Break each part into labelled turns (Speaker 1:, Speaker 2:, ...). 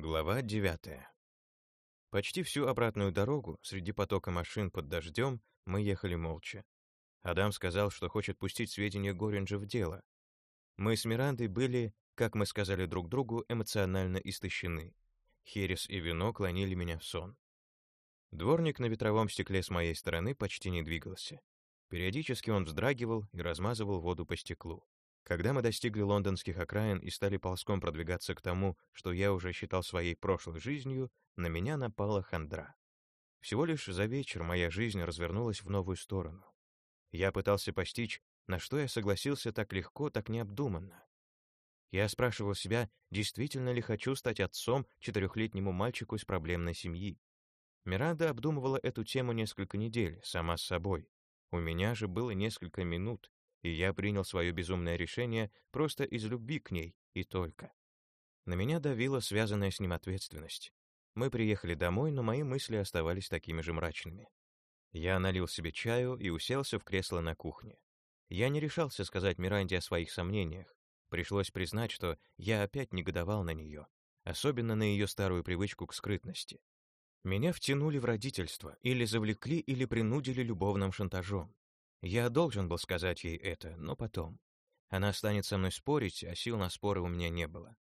Speaker 1: Глава девятая. Почти всю обратную дорогу, среди потока машин под дождем, мы ехали молча. Адам сказал, что хочет пустить сведения Горинджа в дело. Мы с Мирандой были, как мы сказали друг другу, эмоционально истощены. Херес и вино клонили меня в сон. Дворник на ветровом стекле с моей стороны почти не двигался. Периодически он вздрагивал и размазывал воду по стеклу. Когда мы достигли лондонских окраин и стали ползком продвигаться к тому, что я уже считал своей прошлой жизнью, на меня напала хандра. Всего лишь за вечер моя жизнь развернулась в новую сторону. Я пытался постичь, на что я согласился так легко, так необдуманно. Я спрашивал себя, действительно ли хочу стать отцом четырехлетнему мальчику из проблемной семьи. Миранда обдумывала эту тему несколько недель, сама с собой. У меня же было несколько минут, и я принял свое безумное решение просто из любви к ней и только. На меня давила связанная с ним ответственность. Мы приехали домой, но мои мысли оставались такими же мрачными. Я налил себе чаю и уселся в кресло на кухне. Я не решался сказать Миранде о своих сомнениях. Пришлось признать, что я опять негодовал на нее, особенно на ее старую привычку к скрытности. Меня втянули в родительство, или завлекли, или принудили любовным шантажом. Я должен был сказать ей это, но потом. Она станет со мной спорить, а сил на споры у меня не было.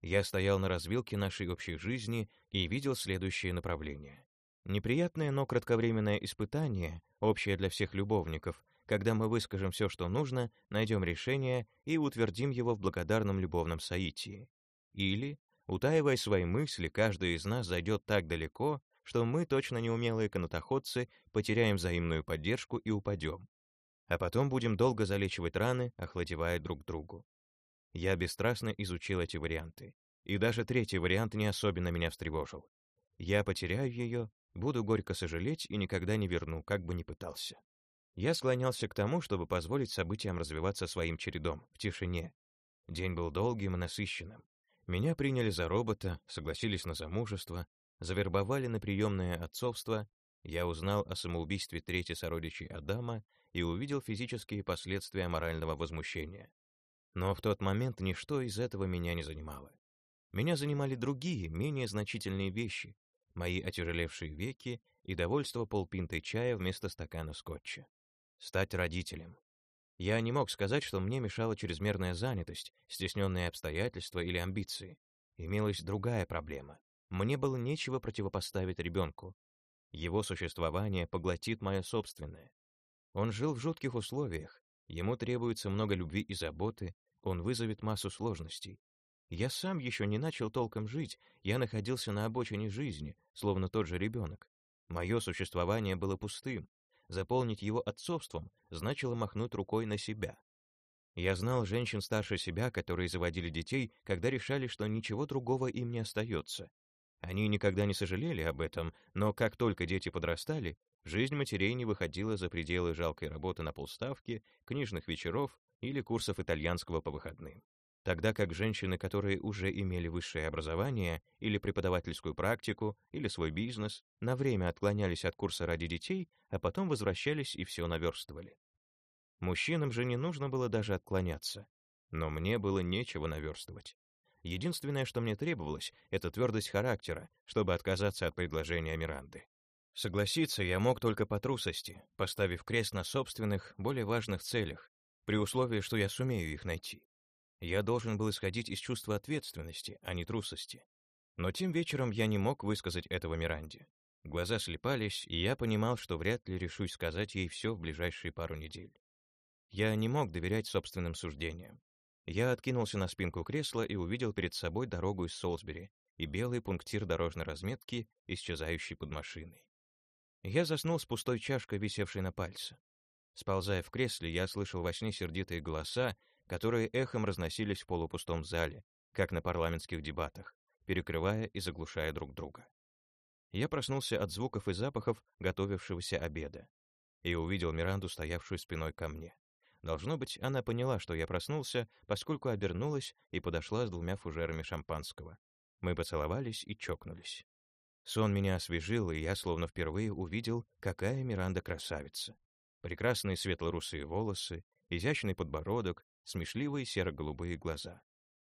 Speaker 1: Я стоял на развилке нашей общей жизни и видел следующее направление. Неприятное, но кратковременное испытание, общее для всех любовников, когда мы выскажем все, что нужно, найдем решение и утвердим его в благодарном любовном соитии. Или, утаивая свои мысли, каждый из нас зайдет так далеко, что мы, точно неумелые канатоходцы, потеряем взаимную поддержку и упадем а потом будем долго залечивать раны, охладевая друг другу. Я бесстрастно изучил эти варианты, и даже третий вариант не особенно меня встревожил. Я потеряю ее, буду горько сожалеть и никогда не верну, как бы ни пытался. Я склонялся к тому, чтобы позволить событиям развиваться своим чередом, в тишине. День был долгим и насыщенным. Меня приняли за робота, согласились на замужество, завербовали на приемное отцовство, я узнал о самоубийстве третьей сородичей Адама и увидел физические последствия морального возмущения. Но в тот момент ничто из этого меня не занимало. Меня занимали другие, менее значительные вещи, мои отяжелевшие веки и довольство полпинты чая вместо стакана скотча. Стать родителем. Я не мог сказать, что мне мешала чрезмерная занятость, стесненные обстоятельства или амбиции. Имелась другая проблема. Мне было нечего противопоставить ребенку. Его существование поглотит мое собственное. Он жил в жутких условиях, ему требуется много любви и заботы, он вызовет массу сложностей. Я сам еще не начал толком жить, я находился на обочине жизни, словно тот же ребенок. Мое существование было пустым. Заполнить его отцовством значило махнуть рукой на себя. Я знал женщин старше себя, которые заводили детей, когда решали, что ничего другого им не остается. Они никогда не сожалели об этом, но как только дети подрастали, Жизнь матерей не выходила за пределы жалкой работы на полставки, книжных вечеров или курсов итальянского по выходным. Тогда как женщины, которые уже имели высшее образование или преподавательскую практику, или свой бизнес, на время отклонялись от курса ради детей, а потом возвращались и все наверстывали. Мужчинам же не нужно было даже отклоняться. Но мне было нечего наверстывать. Единственное, что мне требовалось, это твердость характера, чтобы отказаться от предложения Миранды. Согласиться я мог только по трусости, поставив крест на собственных, более важных целях, при условии, что я сумею их найти. Я должен был исходить из чувства ответственности, а не трусости. Но тем вечером я не мог высказать этого Миранде. Глаза слепались, и я понимал, что вряд ли решусь сказать ей все в ближайшие пару недель. Я не мог доверять собственным суждениям. Я откинулся на спинку кресла и увидел перед собой дорогу из Солсбери и белый пунктир дорожной разметки, исчезающий под машиной. Я заснул с пустой чашкой, висевшей на пальце. Сползая в кресле, я слышал во сне сердитые голоса, которые эхом разносились в полупустом зале, как на парламентских дебатах, перекрывая и заглушая друг друга. Я проснулся от звуков и запахов готовившегося обеда и увидел Миранду, стоявшую спиной ко мне. Должно быть, она поняла, что я проснулся, поскольку обернулась и подошла с двумя фужерами шампанского. Мы поцеловались и чокнулись. Сон меня освежил, и я словно впервые увидел, какая Миранда красавица. Прекрасные светло-русые волосы, изящный подбородок, смешливые серо-голубые глаза.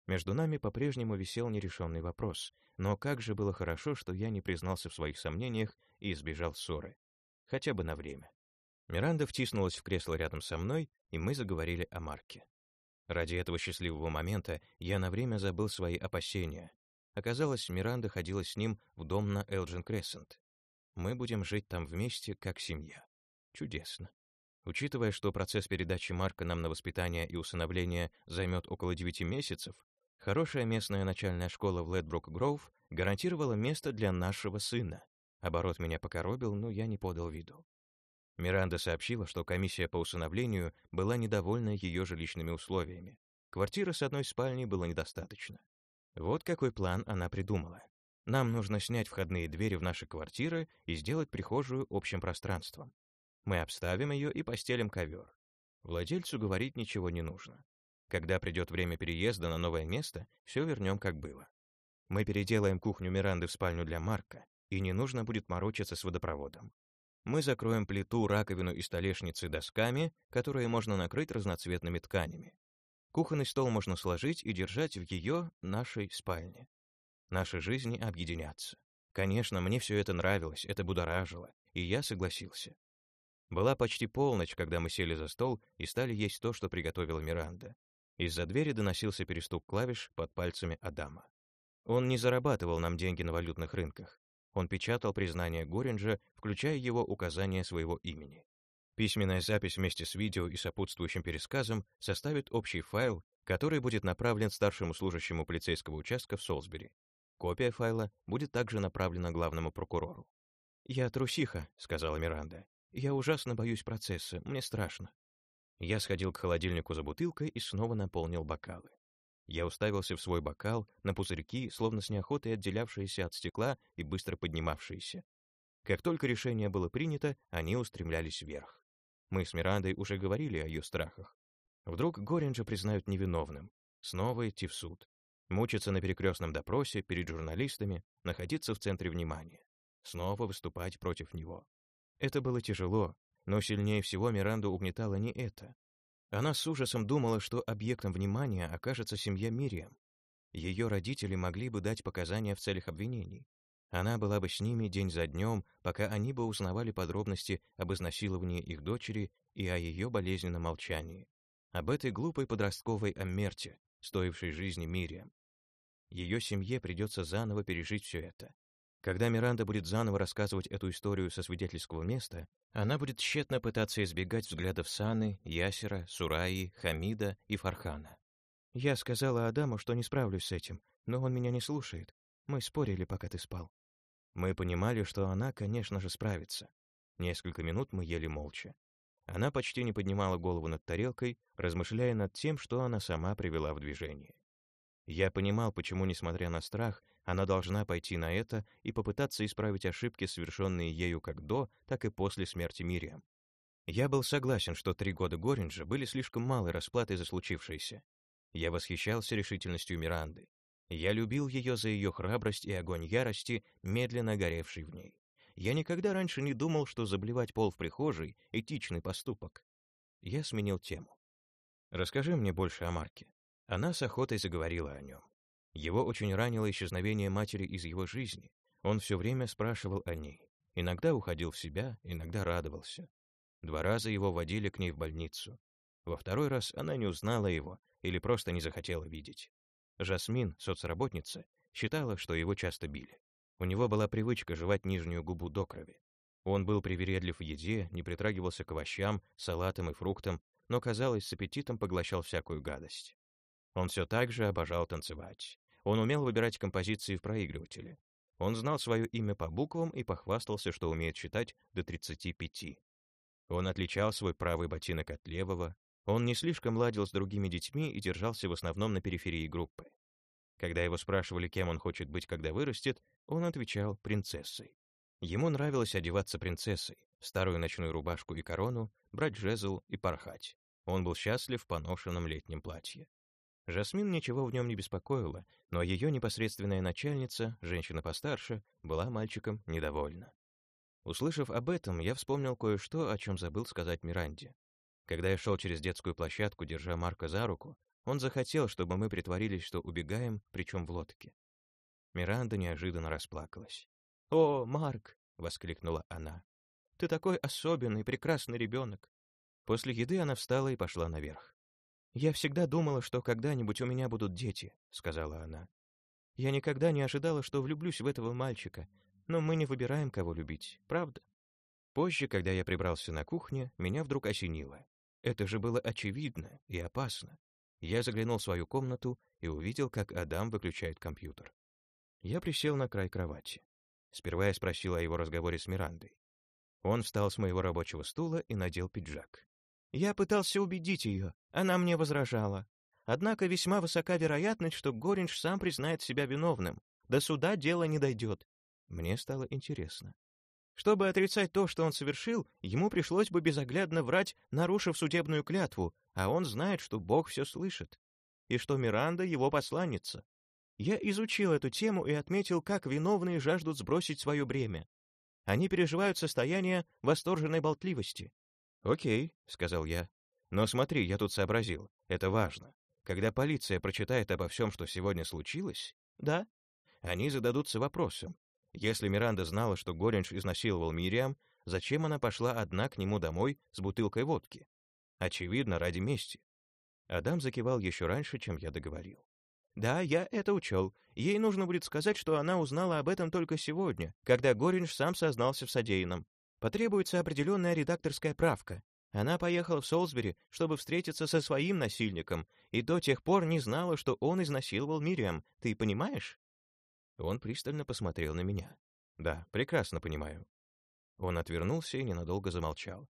Speaker 1: Между нами по-прежнему висел нерешенный вопрос, но как же было хорошо, что я не признался в своих сомнениях и избежал ссоры. Хотя бы на время. Миранда втиснулась в кресло рядом со мной, и мы заговорили о Марке. Ради этого счастливого момента я на время забыл свои опасения. Оказалось, Миранда ходила с ним в дом на Элджин Крессент. Мы будем жить там вместе, как семья. Чудесно. Учитывая, что процесс передачи Марка нам на воспитание и усыновление займет около 9 месяцев, хорошая местная начальная школа в Ледбрук-Гроув гарантировала место для нашего сына. Оборот меня покоробил, но я не подал виду. Миранда сообщила, что комиссия по усыновлению была недовольна ее жилищными условиями. Квартиры с одной спальней было недостаточно. Вот какой план она придумала. Нам нужно снять входные двери в наши квартиры и сделать прихожую общим пространством. Мы обставим ее и постелим ковер. Владельцу говорить ничего не нужно. Когда придет время переезда на новое место, все вернем как было. Мы переделаем кухню Миранды в спальню для Марка, и не нужно будет морочиться с водопроводом. Мы закроем плиту, раковину и столешницы досками, которые можно накрыть разноцветными тканями. Кухонный стол можно сложить и держать в ее, нашей спальне. Наши жизни объединятся. Конечно, мне все это нравилось, это будоражило, и я согласился. Была почти полночь, когда мы сели за стол и стали есть то, что приготовила Миранда. Из-за двери доносился перестук клавиш под пальцами Адама. Он не зарабатывал нам деньги на валютных рынках. Он печатал признание Горинджа, включая его указание своего имени. Письменная запись вместе с видео и сопутствующим пересказом составит общий файл, который будет направлен старшему служащему полицейского участка в Солсбери. Копия файла будет также направлена главному прокурору. «Я трусиха», — сказала Миранда. «Я ужасно боюсь процесса, мне страшно». Я сходил к холодильнику за бутылкой и снова наполнил бокалы. Я уставился в свой бокал, на пузырьки, словно с неохотой отделявшиеся от стекла и быстро поднимавшиеся. Как только решение было принято, они устремлялись вверх. Мы с Мирандой уже говорили о ее страхах. Вдруг Горинджа признают невиновным. Снова идти в суд. Мучиться на перекрестном допросе перед журналистами, находиться в центре внимания. Снова выступать против него. Это было тяжело, но сильнее всего Миранду угнетало не это, она с ужасом думала, что объектом внимания окажется семья Мириам. Ее родители могли бы дать показания в целях обвинений. Она была бы с ними день за днем, пока они бы узнавали подробности об изнасиловании их дочери и о ее болезненном молчании. Об этой глупой подростковой Аммерте, стоившей жизни Мириам. Ее семье придется заново пережить все это. Когда Миранда будет заново рассказывать эту историю со свидетельского места, она будет тщетно пытаться избегать взглядов Саны, Ясера, Сураи, Хамида и Фархана. Я сказала Адаму, что не справлюсь с этим, но он меня не слушает. Мы спорили, пока ты спал. Мы понимали, что она, конечно же, справится. Несколько минут мы ели молча. Она почти не поднимала голову над тарелкой, размышляя над тем, что она сама привела в движение. Я понимал, почему, несмотря на страх, она должна пойти на это и попытаться исправить ошибки, совершенные ею как до, так и после смерти Мириам. Я был согласен, что три года Горинджа были слишком малой расплатой за случившееся. Я восхищался решительностью Миранды. Я любил ее за ее храбрость и огонь ярости, медленно горевший в ней. Я никогда раньше не думал, что заблевать пол в прихожей — этичный поступок. Я сменил тему. «Расскажи мне больше о Марке». Она с охотой заговорила о нем. Его очень ранило исчезновение матери из его жизни. Он все время спрашивал о ней. Иногда уходил в себя, иногда радовался. Два раза его водили к ней в больницу. Во второй раз она не узнала его или просто не захотела видеть. Жасмин, соцработница, считала, что его часто били. У него была привычка жевать нижнюю губу до крови. Он был привередлив в еде, не притрагивался к овощам, салатам и фруктам, но, казалось, с аппетитом поглощал всякую гадость. Он все так же обожал танцевать. Он умел выбирать композиции в проигрывателе. Он знал свое имя по буквам и похвастался, что умеет считать до 35. Он отличал свой правый ботинок от левого. Он не слишком ладил с другими детьми и держался в основном на периферии группы. Когда его спрашивали, кем он хочет быть, когда вырастет, он отвечал принцессой. Ему нравилось одеваться принцессой, старую ночную рубашку и корону, брать жезл и порхать. Он был счастлив в поношенном летнем платье. Жасмин ничего в нем не беспокоило, но ее непосредственная начальница, женщина постарше, была мальчиком недовольна. Услышав об этом, я вспомнил кое-что, о чем забыл сказать Миранде. Когда я шел через детскую площадку, держа Марка за руку, Он захотел, чтобы мы притворились, что убегаем, причем в лодке. Миранда неожиданно расплакалась. «О, Марк!» — воскликнула она. «Ты такой особенный, прекрасный ребенок!» После еды она встала и пошла наверх. «Я всегда думала, что когда-нибудь у меня будут дети», — сказала она. «Я никогда не ожидала, что влюблюсь в этого мальчика, но мы не выбираем, кого любить, правда?» Позже, когда я прибрался на кухне, меня вдруг осенило. Это же было очевидно и опасно. Я заглянул в свою комнату и увидел, как Адам выключает компьютер. Я присел на край кровати. Сперва я спросил о его разговоре с Мирандой. Он встал с моего рабочего стула и надел пиджак. Я пытался убедить ее, она мне возражала. Однако весьма высока вероятность, что Горинж сам признает себя виновным. До суда дело не дойдет. Мне стало интересно. Чтобы отрицать то, что он совершил, ему пришлось бы безоглядно врать, нарушив судебную клятву, а он знает, что Бог все слышит, и что Миранда — его посланница. Я изучил эту тему и отметил, как виновные жаждут сбросить свое бремя. Они переживают состояние восторженной болтливости. «Окей», — сказал я. «Но смотри, я тут сообразил. Это важно. Когда полиция прочитает обо всем, что сегодня случилось, да, они зададутся вопросом. Если Миранда знала, что Горинж изнасиловал Мириам, зачем она пошла одна к нему домой с бутылкой водки? Очевидно, ради мести. Адам закивал еще раньше, чем я договорил. Да, я это учел. Ей нужно будет сказать, что она узнала об этом только сегодня, когда Горинж сам сознался в содеянном. Потребуется определенная редакторская правка. Она поехала в Солсбери, чтобы встретиться со своим насильником, и до тех пор не знала, что он изнасиловал Мириам. Ты понимаешь? Он пристально посмотрел на меня. Да, прекрасно понимаю. Он отвернулся и ненадолго замолчал.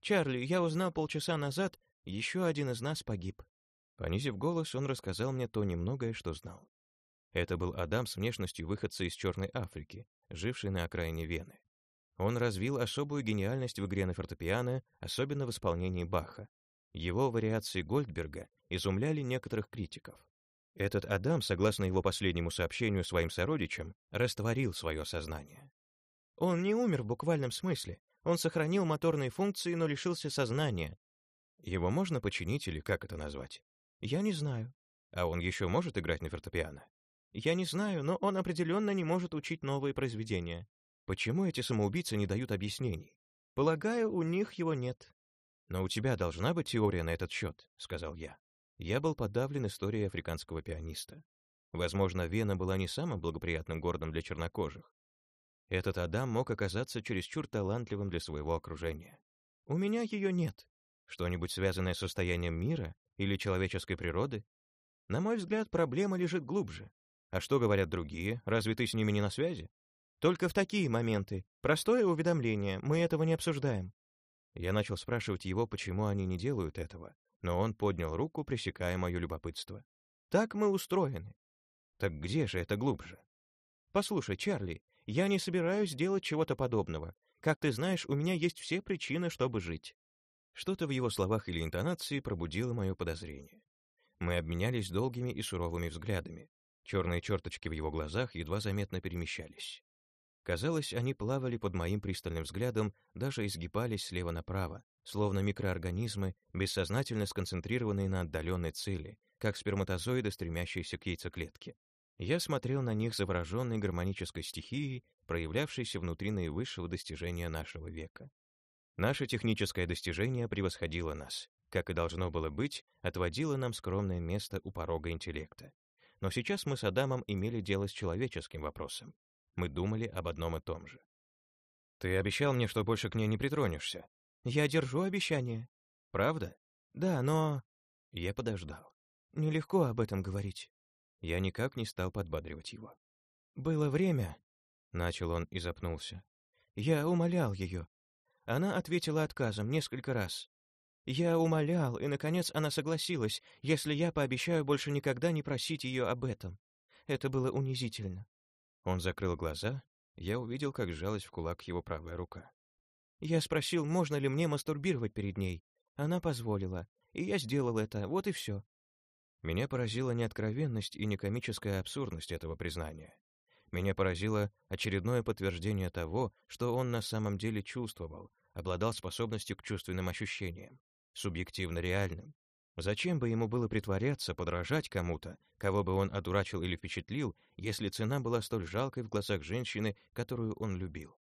Speaker 1: «Чарли, я узнал полчаса назад, еще один из нас погиб. Понизив голос, он рассказал мне то немногое, что знал. Это был Адам с внешностью выходца из Черной Африки, живший на окраине Вены. Он развил особую гениальность в игре на фортепиано, особенно в исполнении Баха. Его вариации Гольдберга изумляли некоторых критиков. Этот Адам, согласно его последнему сообщению своим сородичам, растворил свое сознание. Он не умер в буквальном смысле. Он сохранил моторные функции, но лишился сознания. Его можно починить или как это назвать? Я не знаю. А он еще может играть на фортепиано? Я не знаю, но он определенно не может учить новые произведения. Почему эти самоубийцы не дают объяснений? Полагаю, у них его нет. Но у тебя должна быть теория на этот счет, сказал я. Я был подавлен историей африканского пианиста. Возможно, Вена была не самым благоприятным городом для чернокожих. Этот Адам мог оказаться чересчур талантливым для своего окружения. У меня ее нет. Что-нибудь связанное с состоянием мира или человеческой природы? На мой взгляд, проблема лежит глубже. А что говорят другие? Разве ты с ними не на связи? Только в такие моменты. Простое уведомление, мы этого не обсуждаем. Я начал спрашивать его, почему они не делают этого, но он поднял руку, пресекая мое любопытство. Так мы устроены. Так где же это глубже? Послушай, Чарли, я не собираюсь делать чего-то подобного. Как ты знаешь, у меня есть все причины, чтобы жить. Что-то в его словах или интонации пробудило мое подозрение. Мы обменялись долгими и суровыми взглядами. Черные черточки в его глазах едва заметно перемещались. Казалось, они плавали под моим пристальным взглядом, даже изгибались слева направо, словно микроорганизмы, бессознательно сконцентрированные на отдаленной цели, как сперматозоиды, стремящиеся к яйцеклетке. Я смотрел на них завороженной гармонической стихией, проявлявшейся внутри наивысшего достижения нашего века. Наше техническое достижение превосходило нас, как и должно было быть, отводило нам скромное место у порога интеллекта. Но сейчас мы с Адамом имели дело с человеческим вопросом. Мы думали об одном и том же. «Ты обещал мне, что больше к ней не притронешься». «Я держу обещание». «Правда?» «Да, но...» Я подождал. «Нелегко об этом говорить». Я никак не стал подбадривать его. «Было время...» — начал он и запнулся. «Я умолял ее, она ответила отказом несколько раз. Я умолял, и, наконец, она согласилась, если я пообещаю больше никогда не просить ее об этом. Это было унизительно. Он закрыл глаза, я увидел, как сжалась в кулак его правая рука. Я спросил, можно ли мне мастурбировать перед ней. Она позволила, и я сделал это, вот и все. Меня поразила не откровенность и не комическая абсурдность этого признания. Меня поразило очередное подтверждение того, что он на самом деле чувствовал, обладал способностью к чувственным ощущениям, субъективно реальным. Зачем бы ему было притворяться, подражать кому-то, кого бы он одурачил или впечатлил, если цена была столь жалкой в глазах женщины, которую он любил?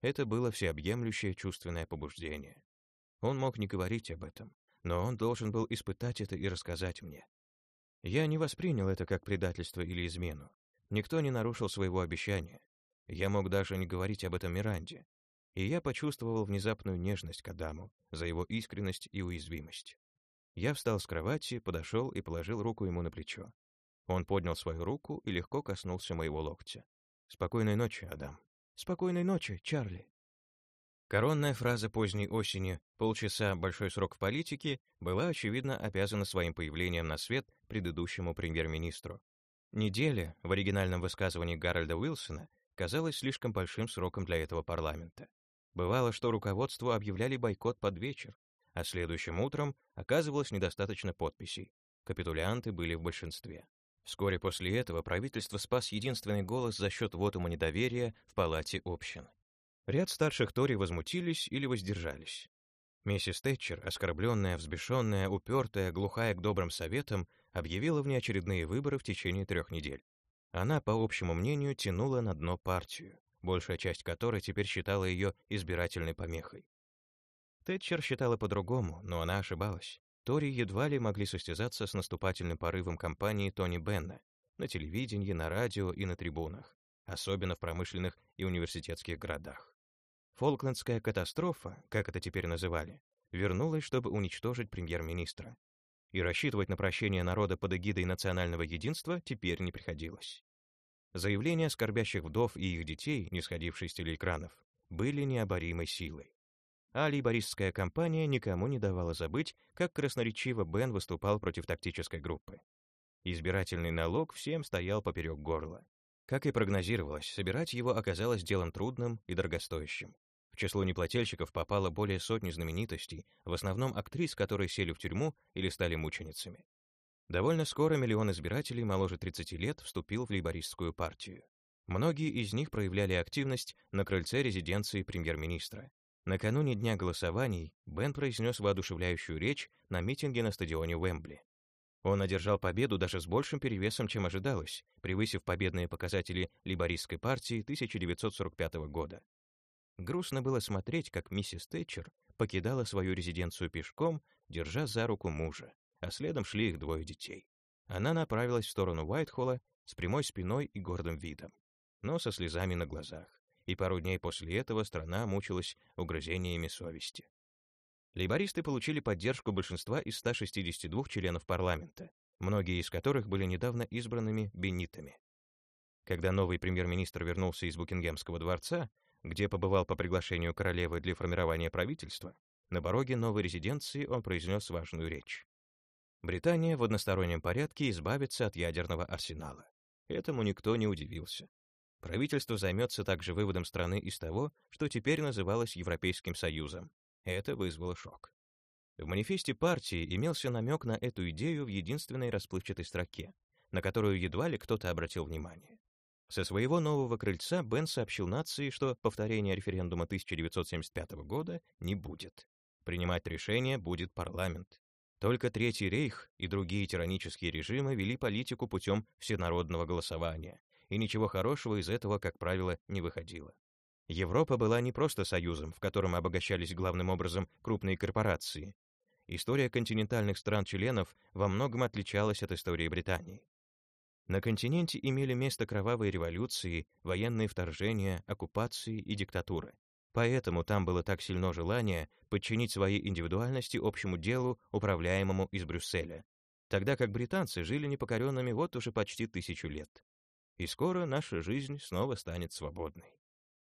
Speaker 1: Это было всеобъемлющее чувственное побуждение. Он мог не говорить об этом, но он должен был испытать это и рассказать мне. Я не воспринял это как предательство или измену. Никто не нарушил своего обещания. Я мог даже не говорить об этом Миранде. И я почувствовал внезапную нежность к Адаму за его искренность и уязвимость. Я встал с кровати, подошел и положил руку ему на плечо. Он поднял свою руку и легко коснулся моего локтя. «Спокойной ночи, Адам». «Спокойной ночи, Чарли». Коронная фраза поздней осени «полчаса – большой срок в политике» была, очевидно, обязана своим появлением на свет предыдущему премьер-министру. Неделя, в оригинальном высказывании Гарольда Уилсона, казалась слишком большим сроком для этого парламента. Бывало, что руководству объявляли бойкот под вечер, а следующим утром оказывалось недостаточно подписей. Капитулянты были в большинстве. Вскоре после этого правительство спас единственный голос за счет вотума недоверия в Палате общин. Ряд старших Тори возмутились или воздержались. Миссис Тэтчер, оскорбленная, взбешенная, упертая, глухая к добрым советам, объявила внеочередные выборы в течение трех недель. Она, по общему мнению, тянула на дно партию, большая часть которой теперь считала ее избирательной помехой. Тэтчер считала по-другому, но она ошибалась. Тори едва ли могли состязаться с наступательным порывом кампании Тони Бенна на телевидении, на радио и на трибунах, особенно в промышленных и университетских городах. Фолклендская катастрофа, как это теперь называли, вернулась, чтобы уничтожить премьер-министра. И рассчитывать на прощение народа под эгидой национального единства теперь не приходилось. Заявления скорбящих вдов и их детей, не сходившие с телеэкранов, были необоримой силой а лейбористская кампания никому не давала забыть, как красноречиво Бен выступал против тактической группы. Избирательный налог всем стоял поперек горла. Как и прогнозировалось, собирать его оказалось делом трудным и дорогостоящим. В число неплательщиков попало более сотни знаменитостей, в основном актрис, которые сели в тюрьму или стали мученицами. Довольно скоро миллион избирателей моложе 30 лет вступил в лейбористскую партию. Многие из них проявляли активность на крыльце резиденции премьер-министра, Накануне дня голосований Бен произнес воодушевляющую речь на митинге на стадионе Уэмбли. Он одержал победу даже с большим перевесом, чем ожидалось, превысив победные показатели либористской партии 1945 года. Грустно было смотреть, как миссис Тэтчер покидала свою резиденцию пешком, держа за руку мужа, а следом шли их двое детей. Она направилась в сторону Уайтхолла с прямой спиной и гордым видом, но со слезами на глазах и пару дней после этого страна мучилась угрызениями совести. Лейбористы получили поддержку большинства из 162 членов парламента, многие из которых были недавно избранными беннитами. Когда новый премьер-министр вернулся из Букингемского дворца, где побывал по приглашению королевы для формирования правительства, на пороге новой резиденции он произнес важную речь. Британия в одностороннем порядке избавится от ядерного арсенала. Этому никто не удивился. Правительство займется также выводом страны из того, что теперь называлось Европейским Союзом. Это вызвало шок. В манифесте партии имелся намек на эту идею в единственной расплывчатой строке, на которую едва ли кто-то обратил внимание. Со своего нового крыльца Бен сообщил нации, что повторения референдума 1975 года не будет. Принимать решение будет парламент. Только Третий рейх и другие тиранические режимы вели политику путем всенародного голосования, и ничего хорошего из этого, как правило, не выходило. Европа была не просто союзом, в котором обогащались главным образом крупные корпорации. История континентальных стран-членов во многом отличалась от истории Британии. На континенте имели место кровавые революции, военные вторжения, оккупации и диктатуры. Поэтому там было так сильно желание подчинить свои индивидуальности общему делу, управляемому из Брюсселя, тогда как британцы жили непокоренными вот уже почти тысячу лет и скоро наша жизнь снова станет свободной.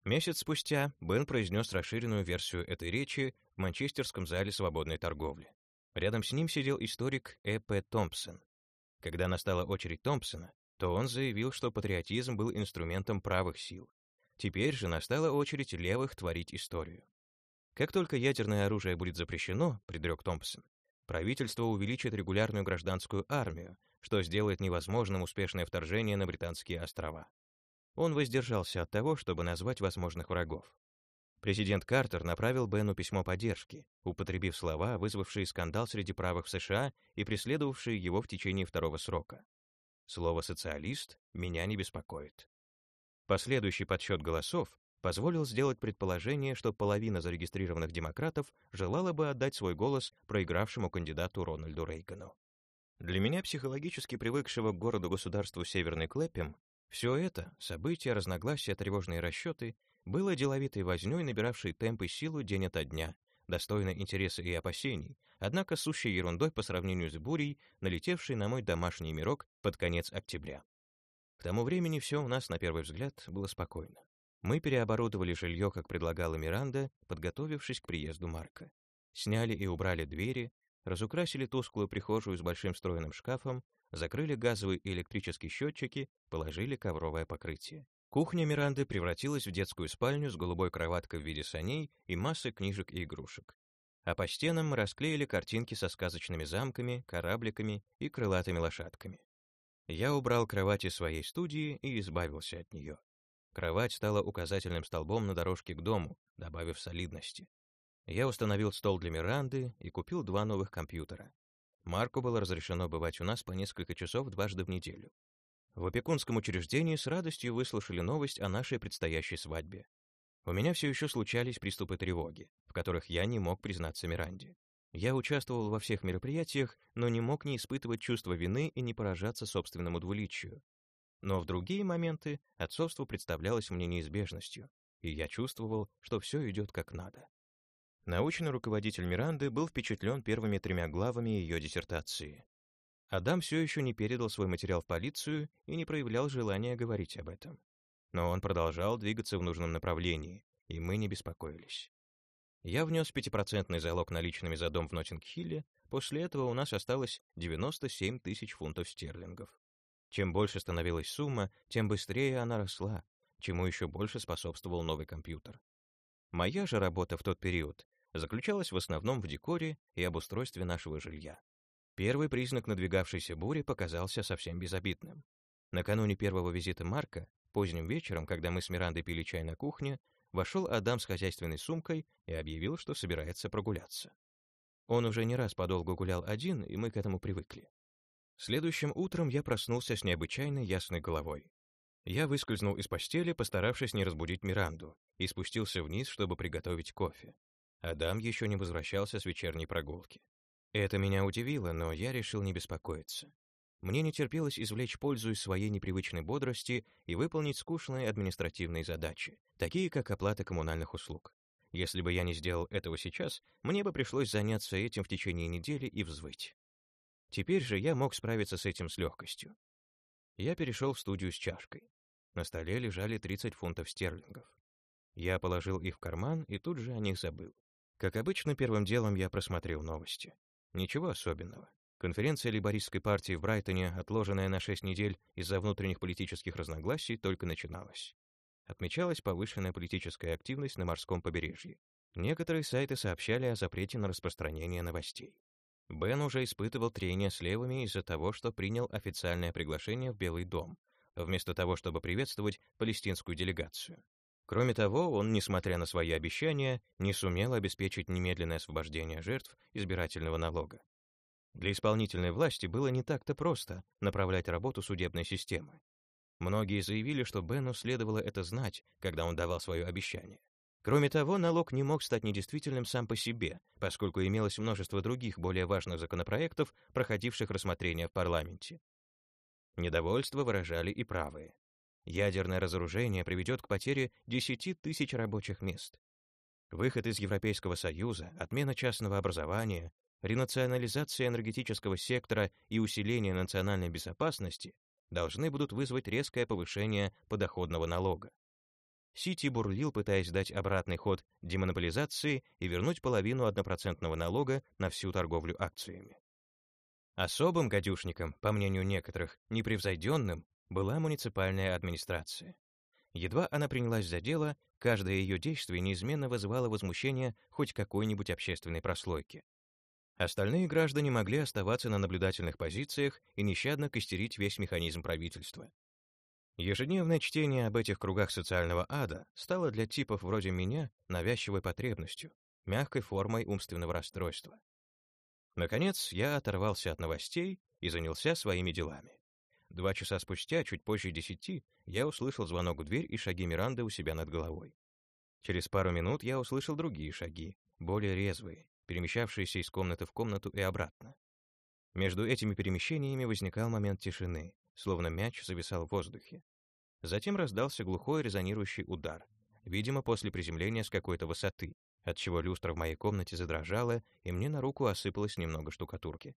Speaker 1: Месяц спустя Бен произнес расширенную версию этой речи в Манчестерском зале свободной торговли. Рядом с ним сидел историк Э.П. Томпсон. Когда настала очередь Томпсона, то он заявил, что патриотизм был инструментом правых сил. Теперь же настала очередь левых творить историю. Как только ядерное оружие будет запрещено, предрек Томпсон, правительство увеличит регулярную гражданскую армию, что сделает невозможным успешное вторжение на британские острова. Он воздержался от того, чтобы назвать возможных врагов. Президент Картер направил Бену письмо поддержки, употребив слова, вызвавшие скандал среди правых в США и преследовавшие его в течение второго срока. Слово «социалист» меня не беспокоит. Последующий подсчет голосов позволил сделать предположение, что половина зарегистрированных демократов желала бы отдать свой голос проигравшему кандидату Рональду Рейгану. Для меня, психологически привыкшего к городу-государству Северный Клэпем, все это, события, разногласия, тревожные расчеты, было деловитой вознёй, набиравшей темп и силу день ото дня, достойной интереса и опасений, однако сущей ерундой по сравнению с бурей, налетевшей на мой домашний мирок под конец октября. К тому времени все у нас, на первый взгляд, было спокойно. Мы переоборудовали жилье, как предлагала Миранда, подготовившись к приезду Марка. Сняли и убрали двери, разукрасили тусклую прихожую с большим встроенным шкафом, закрыли газовые и электрические счетчики, положили ковровое покрытие. Кухня Миранды превратилась в детскую спальню с голубой кроваткой в виде саней и массой книжек и игрушек. А по стенам мы расклеили картинки со сказочными замками, корабликами и крылатыми лошадками. Я убрал кровать из своей студии и избавился от нее. Кровать стала указательным столбом на дорожке к дому, добавив солидности. Я установил стол для Миранды и купил два новых компьютера. Марку было разрешено бывать у нас по несколько часов дважды в неделю. В опекунском учреждении с радостью выслушали новость о нашей предстоящей свадьбе. У меня все еще случались приступы тревоги, в которых я не мог признаться Миранде. Я участвовал во всех мероприятиях, но не мог не испытывать чувство вины и не поражаться собственному двуличию. Но в другие моменты отцовство представлялось мне неизбежностью, и я чувствовал, что все идет как надо. Научный руководитель Миранды был впечатлен первыми тремя главами ее диссертации. Адам все еще не передал свой материал в полицию и не проявлял желания говорить об этом. Но он продолжал двигаться в нужном направлении, и мы не беспокоились. Я внес пятипроцентный залог наличными за дом в Ноттинг-Хилле, после этого у нас осталось 97 тысяч фунтов стерлингов. Чем больше становилась сумма, тем быстрее она росла, чему еще больше способствовал новый компьютер. Моя же работа в тот период заключалась в основном в декоре и обустройстве нашего жилья. Первый признак надвигавшейся бури показался совсем безобидным. Накануне первого визита Марка, поздним вечером, когда мы с Мирандой пили чай на кухне, вошел Адам с хозяйственной сумкой и объявил, что собирается прогуляться. Он уже не раз подолгу гулял один, и мы к этому привыкли. Следующим утром я проснулся с необычайно ясной головой. Я выскользнул из постели, постаравшись не разбудить Миранду, и спустился вниз, чтобы приготовить кофе. Адам еще не возвращался с вечерней прогулки. Это меня удивило, но я решил не беспокоиться. Мне не терпелось извлечь пользу из своей непривычной бодрости и выполнить скучные административные задачи, такие как оплата коммунальных услуг. Если бы я не сделал этого сейчас, мне бы пришлось заняться этим в течение недели и взвыть. Теперь же я мог справиться с этим с легкостью. Я перешел в студию с чашкой. На столе лежали 30 фунтов стерлингов. Я положил их в карман и тут же о них забыл. Как обычно, первым делом я просмотрел новости. Ничего особенного. Конференция лейбористской партии в Брайтоне, отложенная на 6 недель из-за внутренних политических разногласий, только начиналась. Отмечалась повышенная политическая активность на морском побережье. Некоторые сайты сообщали о запрете на распространение новостей. Бен уже испытывал трение с левыми из-за того, что принял официальное приглашение в Белый дом, вместо того, чтобы приветствовать палестинскую делегацию. Кроме того, он, несмотря на свои обещания, не сумел обеспечить немедленное освобождение жертв избирательного налога. Для исполнительной власти было не так-то просто направлять работу судебной системы. Многие заявили, что Бену следовало это знать, когда он давал свое обещание. Кроме того, налог не мог стать недействительным сам по себе, поскольку имелось множество других более важных законопроектов, проходивших рассмотрение в парламенте. Недовольство выражали и правые. Ядерное разоружение приведет к потере 10 тысяч рабочих мест. Выход из Европейского Союза, отмена частного образования, ренационализация энергетического сектора и усиление национальной безопасности должны будут вызвать резкое повышение подоходного налога. Сити бурлил, пытаясь дать обратный ход демонополизации и вернуть половину однопроцентного налога на всю торговлю акциями. Особым гадюшником, по мнению некоторых, непревзойденным, была муниципальная администрация. Едва она принялась за дело, каждое ее действие неизменно вызывало возмущение хоть какой-нибудь общественной прослойки. Остальные граждане могли оставаться на наблюдательных позициях и нещадно костерить весь механизм правительства. Ежедневное чтение об этих кругах социального ада стало для типов вроде меня навязчивой потребностью, мягкой формой умственного расстройства. Наконец, я оторвался от новостей и занялся своими делами. Два часа спустя, чуть позже десяти, я услышал звонок в дверь и шаги Миранды у себя над головой. Через пару минут я услышал другие шаги, более резвые, перемещавшиеся из комнаты в комнату и обратно. Между этими перемещениями возникал момент тишины, словно мяч зависал в воздухе. Затем раздался глухой резонирующий удар, видимо, после приземления с какой-то высоты, отчего люстра в моей комнате задрожала, и мне на руку осыпалось немного штукатурки.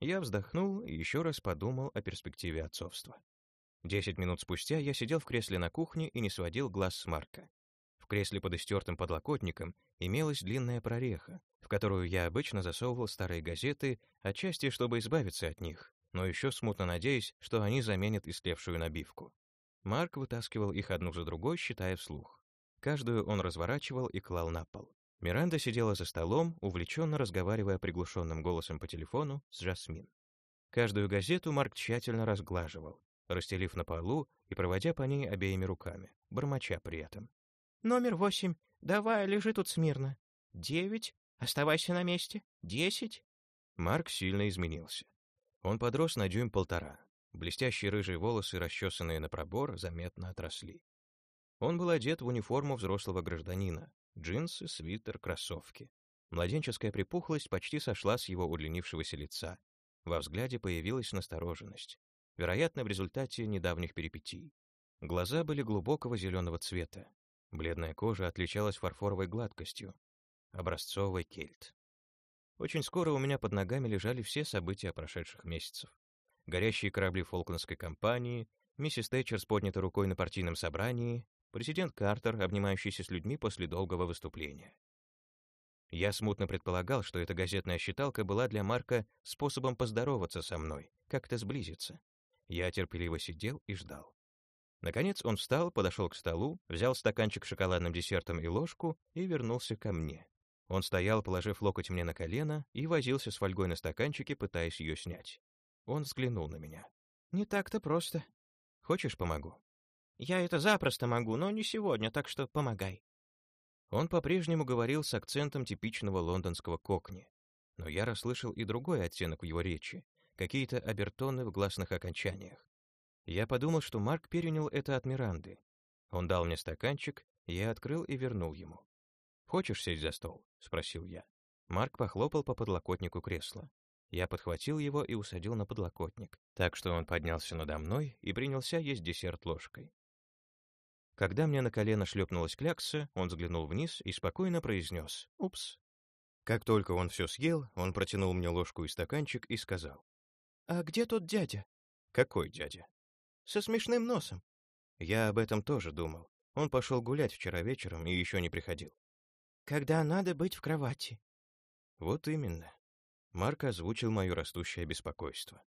Speaker 1: Я вздохнул и еще раз подумал о перспективе отцовства. Десять минут спустя я сидел в кресле на кухне и не сводил глаз с Марка. В кресле под истертым подлокотником имелась длинная прореха, в которую я обычно засовывал старые газеты, отчасти чтобы избавиться от них, но еще смутно надеясь, что они заменят истлевшую набивку. Марк вытаскивал их одну за другой, считая вслух. Каждую он разворачивал и клал на пол. Миранда сидела за столом, увлеченно разговаривая приглушенным голосом по телефону с Жасмин. Каждую газету Марк тщательно разглаживал, расстелив на полу и проводя по ней обеими руками, бормоча при этом. «Номер восемь. Давай, лежи тут смирно. Девять. Оставайся на месте. Десять». Марк сильно изменился. Он подрос на дюйм-полтора. Блестящие рыжие волосы, расчесанные на пробор, заметно отросли. Он был одет в униформу взрослого гражданина. Джинсы, свитер, кроссовки. Младенческая припухлость почти сошла с его удлинившегося лица. Во взгляде появилась настороженность. Вероятно, в результате недавних перипетий. Глаза были глубокого зеленого цвета. Бледная кожа отличалась фарфоровой гладкостью. Образцовый кельт. Очень скоро у меня под ногами лежали все события прошедших месяцев. Горящие корабли Фолклендской компании, миссис Тэтчер с поднятой рукой на партийном собрании, президент Картер, обнимающийся с людьми после долгого выступления. Я смутно предполагал, что эта газетная считалка была для Марка способом поздороваться со мной, как-то сблизиться. Я терпеливо сидел и ждал. Наконец он встал, подошел к столу, взял стаканчик с шоколадным десертом и ложку и вернулся ко мне. Он стоял, положив локоть мне на колено, и возился с фольгой на стаканчике, пытаясь ее снять. Он взглянул на меня. «Не так-то просто. Хочешь, помогу?» «Я это запросто могу, но не сегодня, так что помогай». Он по-прежнему говорил с акцентом типичного лондонского кокни. Но я расслышал и другой оттенок в его речи, какие-то обертоны в гласных окончаниях. Я подумал, что Марк перенял это от Миранды. Он дал мне стаканчик, я открыл и вернул ему. «Хочешь сесть за стол?» — спросил я. Марк похлопал по подлокотнику кресла. Я подхватил его и усадил на подлокотник, так что он поднялся надо мной и принялся есть десерт ложкой. Когда мне на колено шлепнулась клякса, он взглянул вниз и спокойно произнес «Упс». Как только он все съел, он протянул мне ложку и стаканчик и сказал «А где тот дядя?» «Какой дядя?» «Со смешным носом». Я об этом тоже думал. Он пошел гулять вчера вечером и еще не приходил когда надо быть в кровати. Вот именно. Марк озвучил мое растущее беспокойство.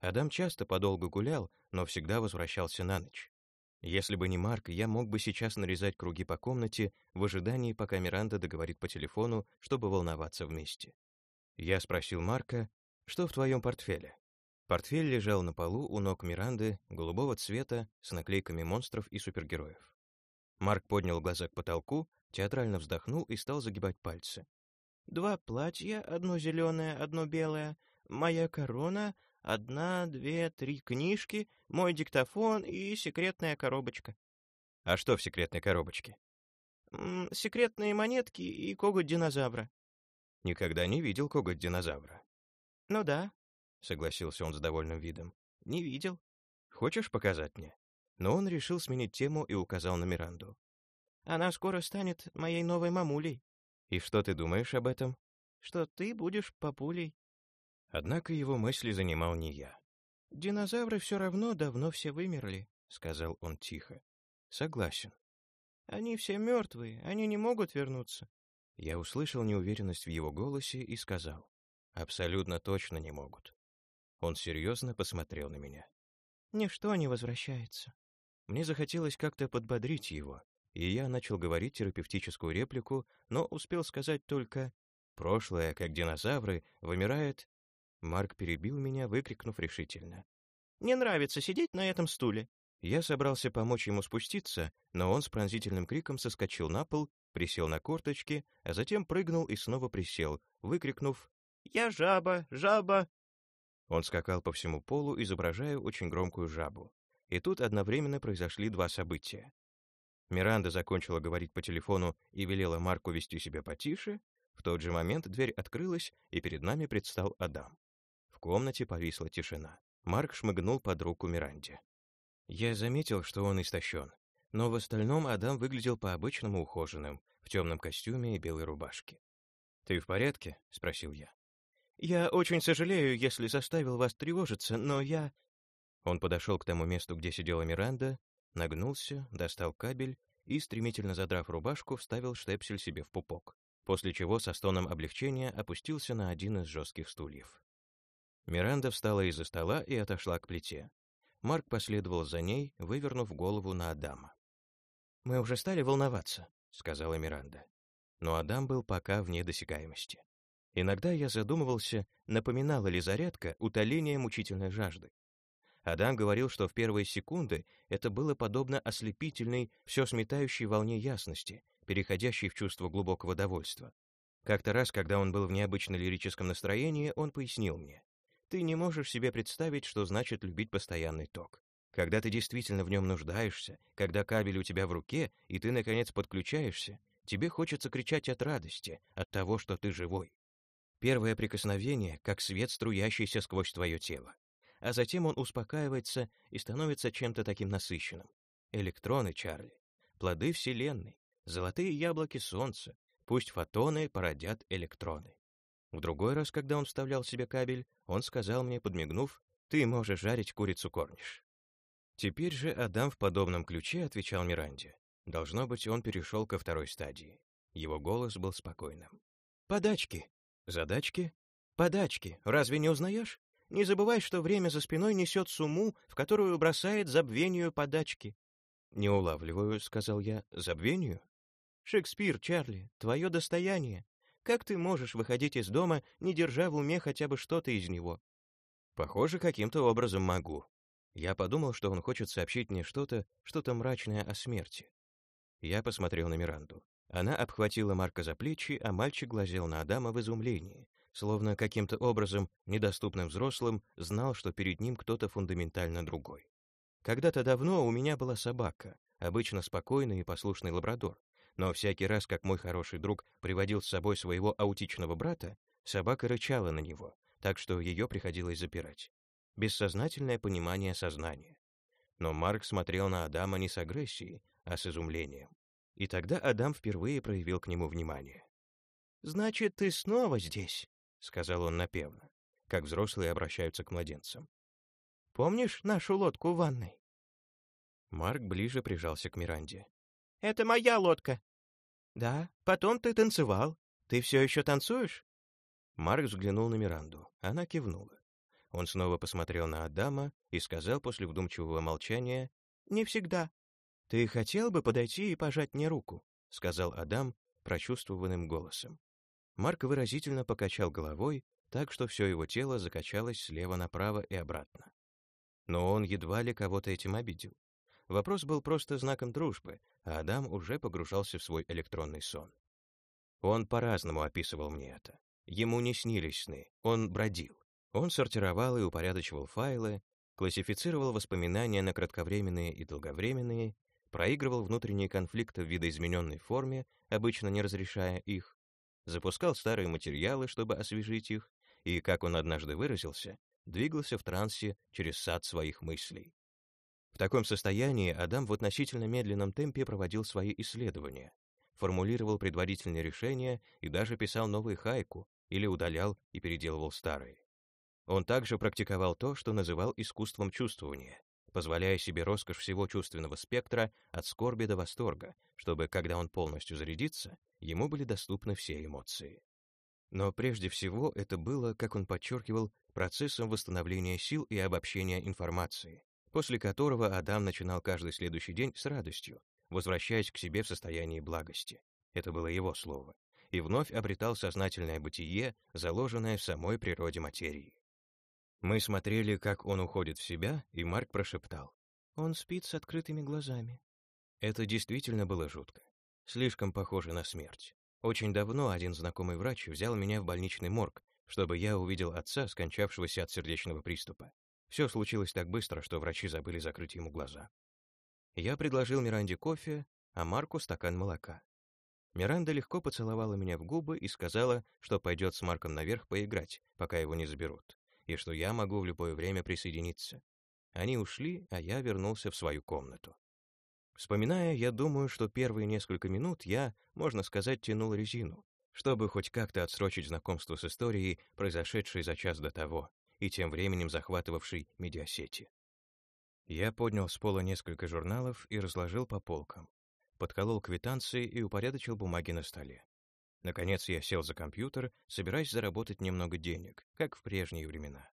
Speaker 1: Адам часто подолгу гулял, но всегда возвращался на ночь. Если бы не Марк, я мог бы сейчас нарезать круги по комнате в ожидании, пока Миранда договорит по телефону, чтобы волноваться вместе. Я спросил Марка, что в твоем портфеле? Портфель лежал на полу у ног Миранды, голубого цвета, с наклейками монстров и супергероев. Марк поднял глаза к потолку, театрально вздохнул и стал загибать пальцы. «Два платья, одно зеленое, одно белое, моя корона, одна, две, три книжки, мой диктофон и секретная коробочка». «А что в секретной коробочке?» М «Секретные монетки и коготь динозавра». «Никогда не видел коготь динозавра». «Ну да», — согласился он с довольным видом. «Не видел. Хочешь показать мне?» Но он решил сменить тему и указал на Миранду. Она скоро станет моей новой мамулей. И что ты думаешь об этом? Что ты будешь папулей. Однако его мысли занимал не я. Динозавры все равно давно все вымерли, сказал он тихо. Согласен. Они все мертвые, они не могут вернуться. Я услышал неуверенность в его голосе и сказал: абсолютно точно не могут. Он серьезно посмотрел на меня. Ничто не возвращается. Мне захотелось как-то подбодрить его, и я начал говорить терапевтическую реплику, но успел сказать только «Прошлое, как динозавры, вымирает...» Марк перебил меня, выкрикнув решительно. «Не нравится сидеть на этом стуле. Я собрался помочь ему спуститься, но он с пронзительным криком соскочил на пол, присел на корточки, а затем прыгнул и снова присел, выкрикнув «Я жаба, жаба!». Он скакал по всему полу, изображая очень громкую жабу. И тут одновременно произошли два события. Миранда закончила говорить по телефону и велела Марку вести себя потише. В тот же момент дверь открылась, и перед нами предстал Адам. В комнате повисла тишина. Марк шмыгнул под руку Миранде. Я заметил, что он истощен, но в остальном Адам выглядел по-обычному ухоженным, в темном костюме и белой рубашке. «Ты в порядке?» — спросил я. «Я очень сожалею, если заставил вас тревожиться, но я...» Он подошел к тому месту, где сидела Миранда, нагнулся, достал кабель и, стремительно задрав рубашку, вставил штепсель себе в пупок, после чего со стоном облегчения опустился на один из жестких стульев. Миранда встала из-за стола и отошла к плите. Марк последовал за ней, вывернув голову на Адама. «Мы уже стали волноваться», — сказала Миранда. Но Адам был пока вне досягаемости. Иногда я задумывался, напоминала ли зарядка утоление мучительной жажды. Адам говорил, что в первые секунды это было подобно ослепительной, все сметающей волне ясности, переходящей в чувство глубокого довольства. Как-то раз, когда он был в необычно лирическом настроении, он пояснил мне. Ты не можешь себе представить, что значит любить постоянный ток. Когда ты действительно в нем нуждаешься, когда кабель у тебя в руке, и ты, наконец, подключаешься, тебе хочется кричать от радости, от того, что ты живой. Первое прикосновение, как свет, струящийся сквозь твое тело. А затем он успокаивается и становится чем-то таким насыщенным. Электроны, Чарли. Плоды Вселенной. Золотые яблоки Солнца. Пусть фотоны породят электроны. В другой раз, когда он вставлял себе кабель, он сказал мне, подмигнув, «Ты можешь жарить курицу корниш». Теперь же Адам в подобном ключе отвечал Миранде. Должно быть, он перешел ко второй стадии. Его голос был спокойным. «Подачки!» «Задачки?» «Подачки! Разве не узнаешь? Не забывай, что время за спиной несет сумму, в которую бросает забвению подачки». «Не улавливаю», — сказал я, — «забвению?» «Шекспир, Чарли, твое достояние. Как ты можешь выходить из дома, не держа в уме хотя бы что-то из него? Похоже, каким-то образом могу. Я подумал, что он хочет сообщить мне что-то, что-то мрачное о смерти. Я посмотрел на Миранду. Она обхватила Марка за плечи, а мальчик глазел на Адама в изумлении, словно каким-то образом, недоступным взрослым, знал, что перед ним кто-то фундаментально другой. Когда-то давно у меня была собака, обычно спокойный и послушный лабрадор, но всякий раз, как мой хороший друг приводил с собой своего аутичного брата, собака рычала на него, так что ее приходилось запирать. Бессознательное понимание сознания. Но Марк смотрел на Адама не с агрессией, а с изумлением. И тогда Адам впервые проявил к нему внимание. «Значит, ты снова здесь?» — сказал он напевно, как взрослые обращаются к младенцам. «Помнишь нашу лодку в ванной?» Марк ближе прижался к Миранде. «Это моя лодка», «Да, потом ты танцевал. Ты все еще танцуешь?» Марк взглянул на Миранду. Она кивнула. Он снова посмотрел на Адама и сказал после вдумчивого молчания, «Не всегда». «Ты хотел бы подойти и пожать мне руку?» — сказал Адам прочувствованным голосом. Марк выразительно покачал головой, так что все его тело закачалось слева направо и обратно. Но он едва ли кого-то этим обидел. Вопрос был просто знаком дружбы, а Адам уже погружался в свой электронный сон. Он по-разному описывал мне это. Ему не снились сны, он бродил. Он сортировал и упорядочивал файлы, классифицировал воспоминания на кратковременные и долговременные, проигрывал внутренние конфликты в видоизмененной форме, обычно не разрешая их, запускал старые материалы, чтобы освежить их, и, как он однажды выразился, двигался в трансе через сад своих мыслей. В таком состоянии Адам в относительно медленном темпе проводил свои исследования, формулировал предварительные решения и даже писал новые хайку или удалял и переделывал старые. Он также практиковал то, что называл искусством чувствования, позволяя себе роскошь всего чувственного спектра от скорби до восторга, чтобы, когда он полностью зарядится, ему были доступны все эмоции. Но прежде всего это было, как он подчеркивал, процессом восстановления сил и обобщения информации, после которого Адам начинал каждый следующий день с радостью, возвращаясь к себе в состоянии благости. Это было его слово. И вновь обретал сознательное бытие, заложенное в самой природе материи. Мы смотрели, как он уходит в себя, и Марк прошептал.
Speaker 2: Он спит с открытыми глазами.
Speaker 1: Это действительно было жутко. Слишком похоже на смерть. Очень давно один знакомый врач взял меня в больничный морг, чтобы я увидел отца, скончавшегося от сердечного приступа. Все случилось так быстро, что врачи забыли закрыть ему глаза. Я предложил Миранде кофе, а Марку стакан молока. Миранда легко поцеловала меня в губы и сказала, что пойдет с Марком наверх поиграть, пока его не заберут, и что я могу в любое время присоединиться. Они ушли, а я вернулся в свою комнату. Вспоминая, я думаю, что первые несколько минут я, можно сказать, тянул резину, чтобы хоть как-то отсрочить знакомство с историей, произошедшей за час до того, и тем временем захватывавшей медиасети. Я поднял с пола несколько журналов и разложил по полкам, подколол квитанции и упорядочил бумаги на столе. Наконец я сел за компьютер, собираясь заработать немного денег, как в прежние времена.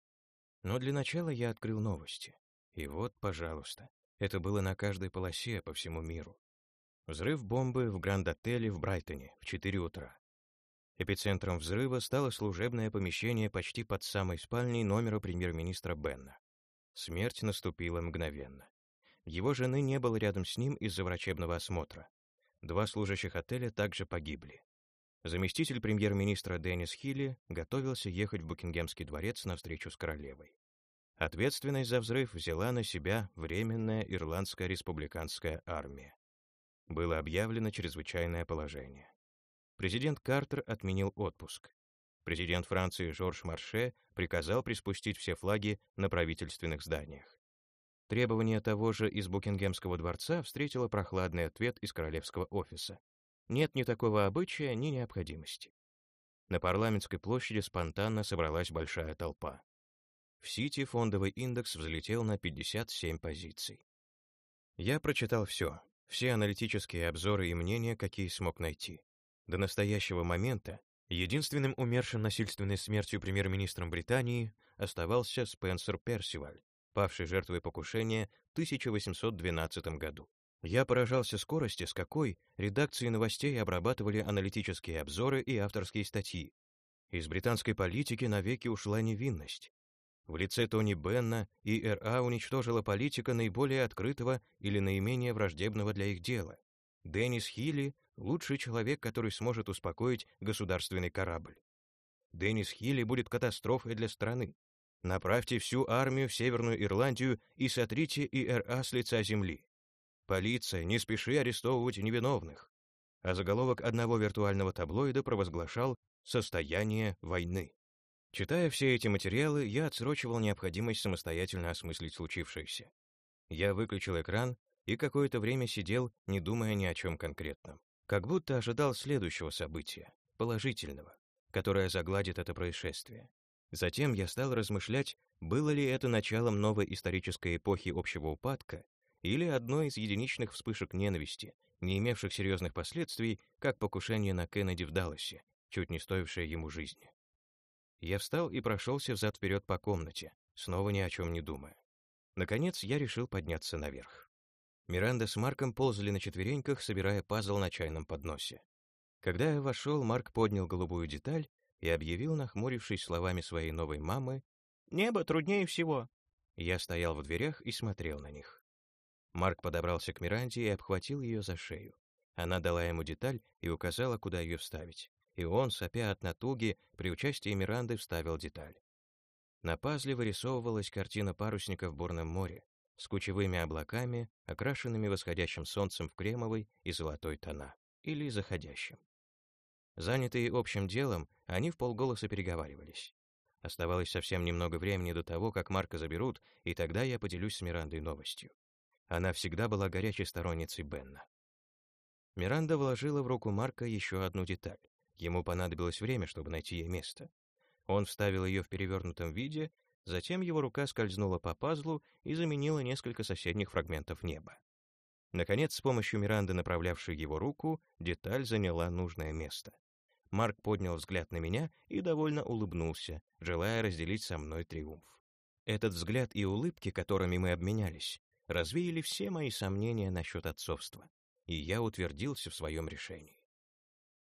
Speaker 1: Но для начала я открыл новости. И вот, пожалуйста, это было на каждой полосе по всему миру. Взрыв бомбы в Гранд-отеле в Брайтоне в 4 утра. Эпицентром взрыва стало служебное помещение почти под самой спальней номера премьер-министра Бенна. Смерть наступила мгновенно. Его жены не было рядом с ним из-за врачебного осмотра. Два служащих отеля также погибли. Заместитель премьер-министра Деннис Хилли готовился ехать в Букингемский дворец на встречу с королевой. Ответственность за взрыв взяла на себя Временная Ирландская республиканская армия. Было объявлено чрезвычайное положение. Президент Картер отменил отпуск. Президент Франции Жорж Марше приказал приспустить все флаги на правительственных зданиях. Требование того же из Букингемского дворца встретило прохладный ответ из королевского офиса. Нет ни такого обычая, ни необходимости. На парламентской площади спонтанно собралась большая толпа. В Сити фондовый индекс взлетел на 57 позиций. Я прочитал все, все аналитические обзоры и мнения, какие смог найти. До настоящего момента единственным умершим насильственной смертью премьер-министром Британии оставался Спенсер Персиваль, павший жертвой покушения в 1812 году. Я поражался скорости, с какой редакции новостей обрабатывали аналитические обзоры и авторские статьи. Из британской политики навеки ушла невинность. В лице Тони Бенна ИРА уничтожила политика наиболее открытого или наименее враждебного для их дела. Деннис Хилли — лучший человек, который сможет успокоить государственный корабль. Деннис Хилли будет катастрофой для страны. Направьте всю армию в Северную Ирландию и сотрите ИРА с лица земли. Полиция, не спеши арестовывать невиновных. А заголовок одного виртуального таблоида провозглашал «Состояние войны». Читая все эти материалы, я отсрочивал необходимость самостоятельно осмыслить случившееся. Я выключил экран и какое-то время сидел, не думая ни о чем конкретном. Как будто ожидал следующего события, положительного, которое загладит это происшествие. Затем я стал размышлять, было ли это началом новой исторической эпохи общего упадка или одной из единичных вспышек ненависти, не имевших серьезных последствий, как покушение на Кеннеди в Далласе, чуть не стоившее ему жизни. Я встал и прошелся взад-вперед по комнате, снова ни о чем не думая. Наконец, я решил подняться наверх. Миранда с Марком ползали на четвереньках, собирая пазл на чайном подносе. Когда я вошел, Марк поднял голубую деталь и объявил, нахмурившись словами своей новой мамы, «Небо труднее всего». Я стоял в дверях и смотрел на них. Марк подобрался к Миранде и обхватил ее за шею. Она дала ему деталь и указала, куда ее вставить и он, сопя от натуги, при участии Миранды вставил деталь. На пазле вырисовывалась картина парусника в бурном море с кучевыми облаками, окрашенными восходящим солнцем в кремовый и золотой тона, или заходящим. Занятые общим делом, они в полголоса переговаривались. Оставалось совсем немного времени до того, как Марка заберут, и тогда я поделюсь с Мирандой новостью. Она всегда была горячей сторонницей Бенна. Миранда вложила в руку Марка еще одну деталь. Ему понадобилось время, чтобы найти ей место. Он вставил ее в перевернутом виде, затем его рука скользнула по пазлу и заменила несколько соседних фрагментов неба. Наконец, с помощью Миранды, направлявшей его руку, деталь заняла нужное место. Марк поднял взгляд на меня и довольно улыбнулся, желая разделить со мной триумф. Этот взгляд и улыбки, которыми мы обменялись, развеяли все мои сомнения насчет отцовства, и я утвердился в своем решении.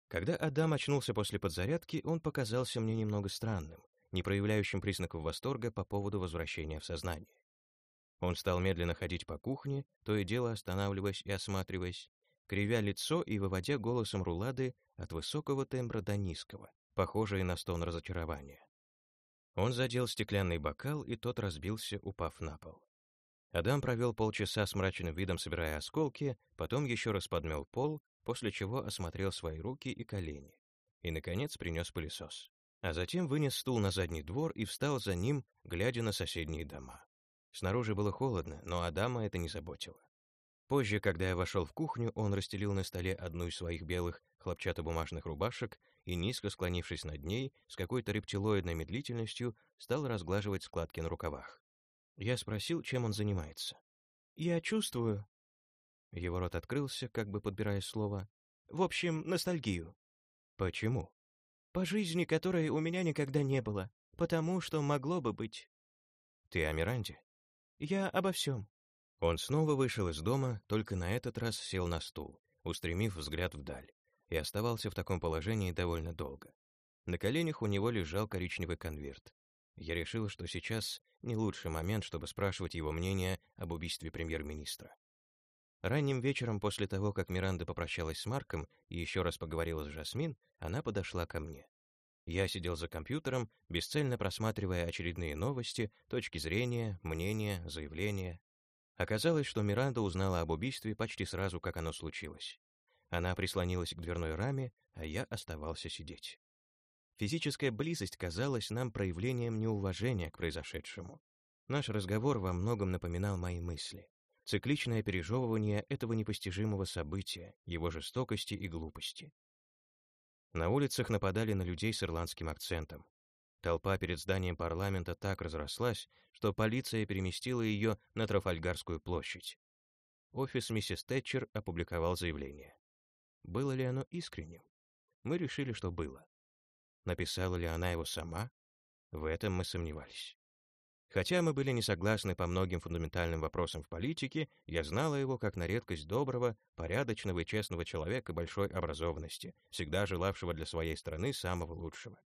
Speaker 1: Когда Адам очнулся после подзарядки, он показался мне немного странным, не проявляющим признаков восторга по поводу возвращения в сознание. Он стал медленно ходить по кухне, то и дело останавливаясь и осматриваясь, кривя лицо и выводя голосом рулады от высокого тембра до низкого, похожие на стон разочарования. Он задел стеклянный бокал, и тот разбился, упав на пол. Адам провел полчаса с мрачным видом, собирая осколки, потом еще раз подмел пол, после чего осмотрел свои руки и колени. И, наконец, принес пылесос. А затем вынес стул на задний двор и встал за ним, глядя на соседние дома. Снаружи было холодно, но Адама это не заботило. Позже, когда я вошел в кухню, он расстелил на столе одну из своих белых хлопчатобумажных рубашек и, низко склонившись над ней, с какой-то рептилоидной медлительностью стал разглаживать складки на рукавах. Я спросил, чем он занимается. «Я чувствую...» Его рот открылся, как бы подбирая слово. «В общем, ностальгию». «Почему?» «По жизни, которой у меня никогда не было. Потому что могло бы быть». «Ты о Миранде?» «Я обо всем». Он снова вышел из дома, только на этот раз сел на стул, устремив взгляд вдаль, и оставался в таком положении довольно долго. На коленях у него лежал коричневый конверт. Я решил, что сейчас не лучший момент, чтобы спрашивать его мнение об убийстве премьер-министра. Ранним вечером после того, как Миранда попрощалась с Марком и еще раз поговорила с Жасмин, она подошла ко мне. Я сидел за компьютером, бесцельно просматривая очередные новости, точки зрения, мнения, заявления. Оказалось, что Миранда узнала об убийстве почти сразу, как оно случилось. Она прислонилась к дверной раме, а я оставался сидеть. Физическая близость казалась нам проявлением неуважения к произошедшему. Наш разговор во многом напоминал мои мысли. Цикличное пережевывание этого непостижимого события, его жестокости и глупости. На улицах нападали на людей с ирландским акцентом. Толпа перед зданием парламента так разрослась, что полиция переместила ее на Трафальгарскую площадь. Офис миссис Тэтчер опубликовал заявление. Было ли оно искренним? Мы решили, что было. Написала ли она его сама? В этом мы сомневались. Хотя мы были не согласны по многим фундаментальным вопросам в политике, я знала его как на редкость доброго, порядочного и честного человека большой образованности, всегда желавшего для своей страны самого лучшего.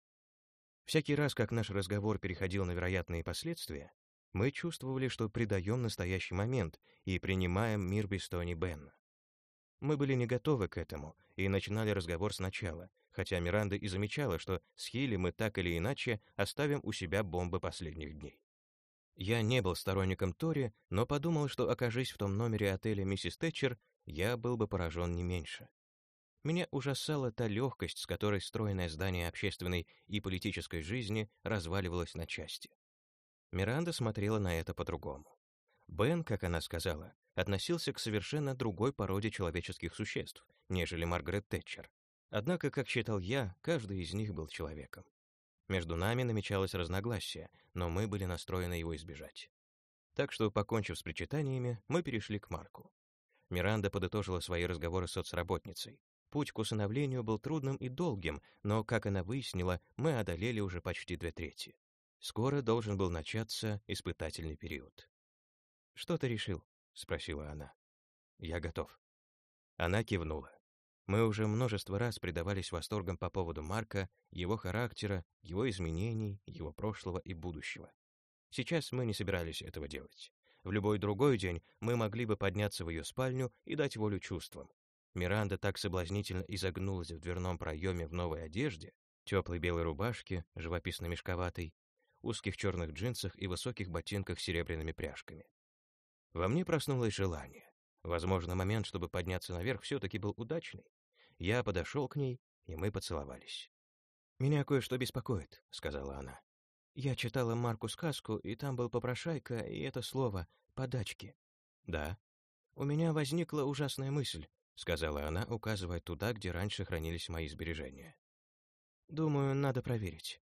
Speaker 1: Всякий раз, как наш разговор переходил на вероятные последствия, мы чувствовали, что предаем настоящий момент и принимаем мир без Тони Бенна. Мы были не готовы к этому и начинали разговор сначала, хотя Миранда и замечала, что с Хилли мы так или иначе оставим у себя бомбы последних дней. Я не был сторонником Тори, но подумал, что, окажись в том номере отеля миссис Тэтчер, я был бы поражен не меньше. Меня ужасала та легкость, с которой стройное здание общественной и политической жизни разваливалось на части. Миранда смотрела на это по-другому. Бен, как она сказала, относился к совершенно другой породе человеческих существ, нежели Маргарет Тэтчер. Однако, как считал я, каждый из них был человеком. Между нами намечалось разногласие, но мы были настроены его избежать. Так что, покончив с причитаниями, мы перешли к Марку. Миранда подытожила свои разговоры с соцработницей. Путь к усыновлению был трудным и долгим, но, как она выяснила, мы одолели уже почти две трети. Скоро должен был начаться испытательный период. «Что ты решил?» — спросила она. «Я готов». Она кивнула. Мы уже множество раз предавались восторгам по поводу Марка, его характера, его изменений, его прошлого и будущего. Сейчас мы не собирались этого делать. В любой другой день мы могли бы подняться в ее спальню и дать волю чувствам. Миранда так соблазнительно изогнулась в дверном проеме в новой одежде, теплой белой рубашке, живописно мешковатой, узких черных джинсах и высоких ботинках с серебряными пряжками. Во мне проснулось желание. Возможно, момент, чтобы подняться наверх, все-таки был удачный. Я подошел к ней, и мы поцеловались. «Меня кое-что беспокоит», — сказала она. «Я читала Марку сказку, и там был попрошайка, и это слово «подачки». «Да». «У меня возникла ужасная мысль», — сказала она, указывая туда, где раньше хранились мои сбережения. «Думаю, надо проверить».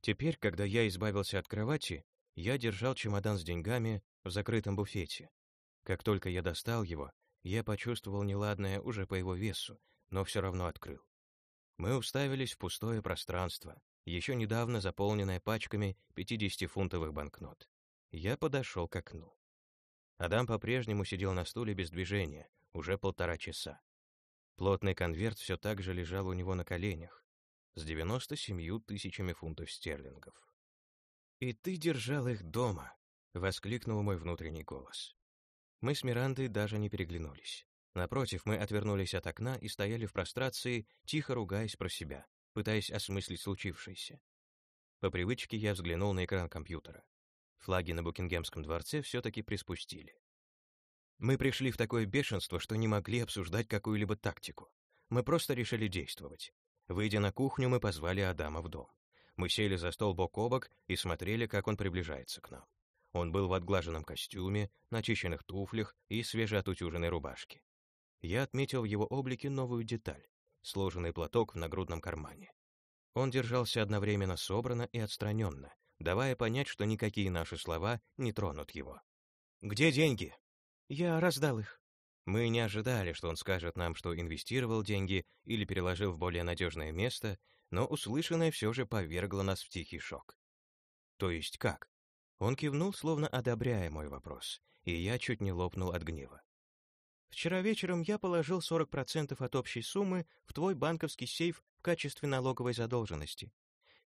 Speaker 1: Теперь, когда я избавился от кровати, я держал чемодан с деньгами в закрытом буфете. Как только я достал его, я почувствовал неладное уже по его весу, но все равно открыл. Мы уставились в пустое пространство, еще недавно заполненное пачками 50-фунтовых банкнот. Я подошел к окну. Адам по-прежнему сидел на стуле без движения, уже полтора часа. Плотный конверт все так же лежал у него на коленях, с 97 тысячами фунтов стерлингов. «И ты держал их дома», Воскликнул мой внутренний голос. Мы с Мирандой даже не переглянулись. Напротив, мы отвернулись от окна и стояли в прострации, тихо ругаясь про себя, пытаясь осмыслить случившееся. По привычке я взглянул на экран компьютера. Флаги на Букингемском дворце все-таки приспустили. Мы пришли в такое бешенство, что не могли обсуждать какую-либо тактику. Мы просто решили действовать. Выйдя на кухню, мы позвали Адама в дом. Мы сели за стол бок о бок и смотрели, как он приближается к нам. Он был в отглаженном костюме, начищенных туфлях и свежеотутюженной рубашке. Я отметил в его облике новую деталь — сложенный платок в нагрудном кармане. Он держался одновременно собрано и отстраненно, давая понять, что никакие наши слова не тронут его. «Где деньги?»
Speaker 2: «Я раздал их».
Speaker 1: Мы не ожидали, что он скажет нам, что инвестировал деньги или переложил в более надежное место, но услышанное все же повергло нас в тихий шок. «То есть как?» Он кивнул, словно одобряя мой вопрос, и я чуть не лопнул от гнева.
Speaker 2: Вчера вечером я положил 40% от общей суммы в твой банковский сейф в качестве налоговой задолженности.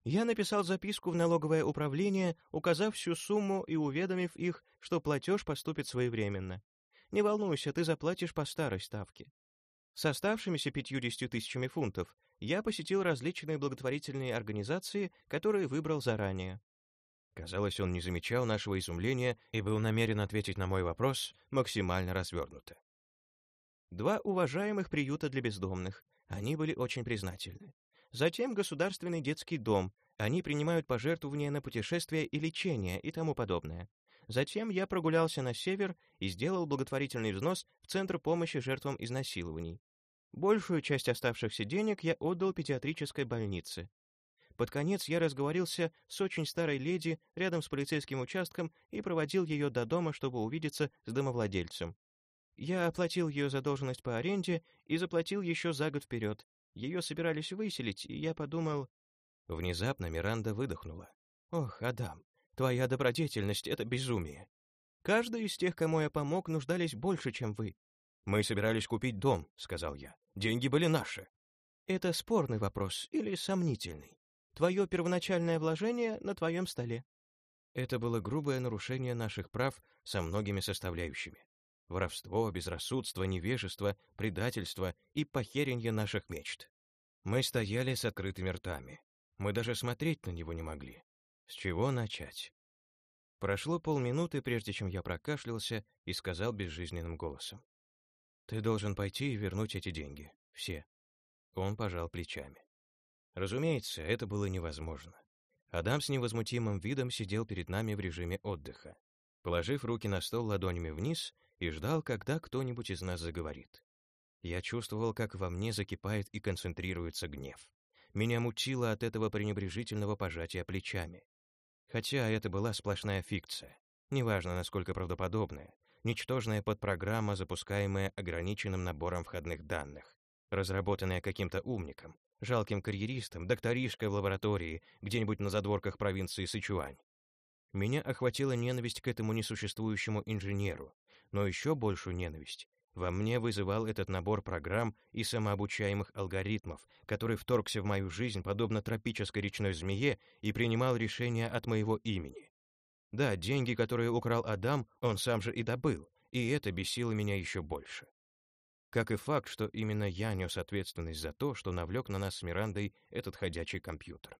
Speaker 2: Я написал записку в налоговое управление, указав всю сумму и уведомив их, что платеж поступит своевременно. Не волнуйся, ты заплатишь по старой ставке. С оставшимися 50 тысячами фунтов я посетил различные благотворительные организации, которые выбрал заранее.
Speaker 1: Казалось, он не замечал нашего изумления и был намерен ответить на мой вопрос максимально развернуто.
Speaker 2: Два уважаемых приюта для бездомных. Они были очень признательны. Затем государственный детский дом. Они принимают пожертвования на путешествия и лечение и тому подобное. Затем я прогулялся на север и сделал благотворительный взнос в Центр помощи жертвам изнасилований. Большую часть оставшихся денег я отдал педиатрической больнице. Под конец я разговорился с очень старой леди рядом с полицейским участком и проводил ее до дома, чтобы увидеться с домовладельцем. Я оплатил ее задолженность по аренде и заплатил еще за год вперед. Ее собирались выселить, и я подумал...
Speaker 1: Внезапно Миранда выдохнула. «Ох, Адам, твоя добродетельность — это безумие.
Speaker 2: Каждый из тех, кому я помог, нуждались больше, чем вы».
Speaker 1: «Мы собирались купить дом», — сказал я. «Деньги были наши».
Speaker 2: «Это спорный вопрос или сомнительный. Твое первоначальное вложение на твоем столе».
Speaker 1: Это было грубое нарушение наших прав со многими составляющими воровство, безрассудство, невежество, предательство и похеренье наших мечт. Мы стояли с открытыми ртами. Мы даже смотреть на него не могли. С чего начать? Прошло полминуты, прежде чем я прокашлялся и сказал безжизненным голосом. «Ты должен пойти и вернуть эти деньги. Все». Он пожал плечами. Разумеется, это было невозможно. Адам с невозмутимым видом сидел перед нами в режиме отдыха. Положив руки на стол ладонями вниз, и ждал, когда кто-нибудь из нас заговорит. Я чувствовал, как во мне закипает и концентрируется гнев. Меня мутило от этого пренебрежительного пожатия плечами. Хотя это была сплошная фикция, неважно, насколько правдоподобная, ничтожная подпрограмма, запускаемая ограниченным набором входных данных, разработанная каким-то умником, жалким карьеристом, докторишкой в лаборатории где-нибудь на задворках провинции Сычуань. Меня охватила ненависть к этому несуществующему инженеру, но еще большую ненависть во мне вызывал этот набор программ и самообучаемых алгоритмов, который вторгся в мою жизнь подобно тропической речной змее и принимал решения от моего имени. Да, деньги, которые украл Адам, он сам же и добыл, и это бесило меня еще больше. Как и факт, что именно я нес ответственность за то, что навлек на нас с Мирандой этот ходячий компьютер.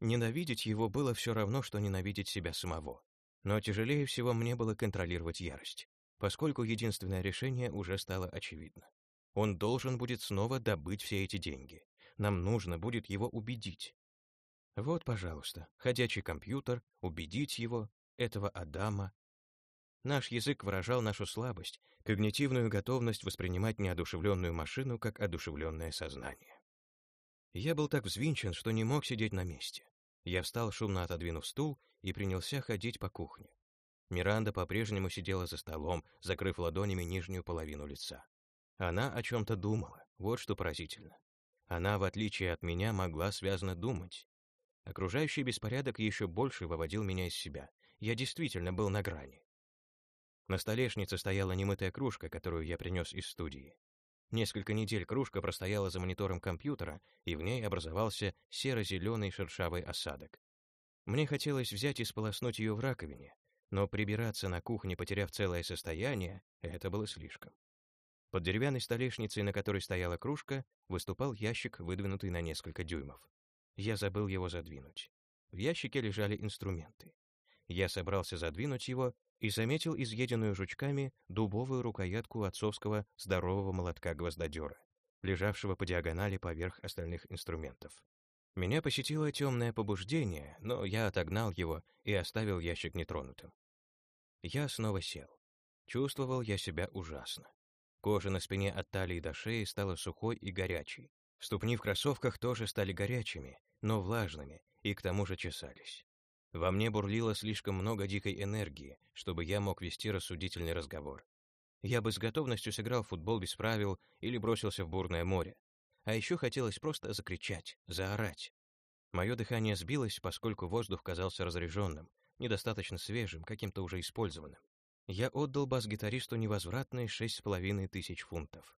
Speaker 1: Ненавидеть его было все равно, что ненавидеть себя самого. Но тяжелее всего мне было контролировать ярость, поскольку единственное решение уже стало очевидно. Он должен будет снова добыть все эти деньги. Нам нужно будет его убедить. Вот, пожалуйста, ходячий компьютер, убедить его, этого Адама. Наш язык выражал нашу слабость, когнитивную готовность воспринимать неодушевленную машину как одушевленное сознание. Я был так взвинчен, что не мог сидеть на месте. Я встал, шумно отодвинув стул, и принялся ходить по кухне. Миранда по-прежнему сидела за столом, закрыв ладонями нижнюю половину лица. Она о чем-то думала, вот что поразительно. Она, в отличие от меня, могла связно думать. Окружающий беспорядок еще больше выводил меня из себя. Я действительно был на грани. На столешнице стояла немытая кружка, которую я принес из студии. Несколько недель кружка простояла за монитором компьютера, и в ней образовался серо-зеленый шершавый осадок. Мне хотелось взять и сполоснуть ее в раковине, Но прибираться на кухне, потеряв целое состояние, это было слишком. Под деревянной столешницей, на которой стояла кружка, выступал ящик, выдвинутый на несколько дюймов. Я забыл его задвинуть. В ящике лежали инструменты. Я собрался задвинуть его и заметил изъеденную жучками дубовую рукоятку отцовского здорового молотка-гвоздодера, лежавшего по диагонали поверх остальных инструментов. Меня посетило темное побуждение, но я отогнал его и оставил ящик нетронутым. Я снова сел. Чувствовал я себя ужасно. Кожа на спине от талии до шеи стала сухой и горячей. Ступни в кроссовках тоже стали горячими, но влажными, и к тому же чесались. Во мне бурлило слишком много дикой энергии, чтобы я мог вести рассудительный разговор. Я бы с готовностью сыграл в футбол без правил или бросился в бурное море. А еще хотелось просто закричать, заорать. Мое дыхание сбилось, поскольку воздух казался разряженным, недостаточно свежим, каким-то уже использованным. Я отдал бас-гитаристу невозвратные шесть с половиной тысяч фунтов.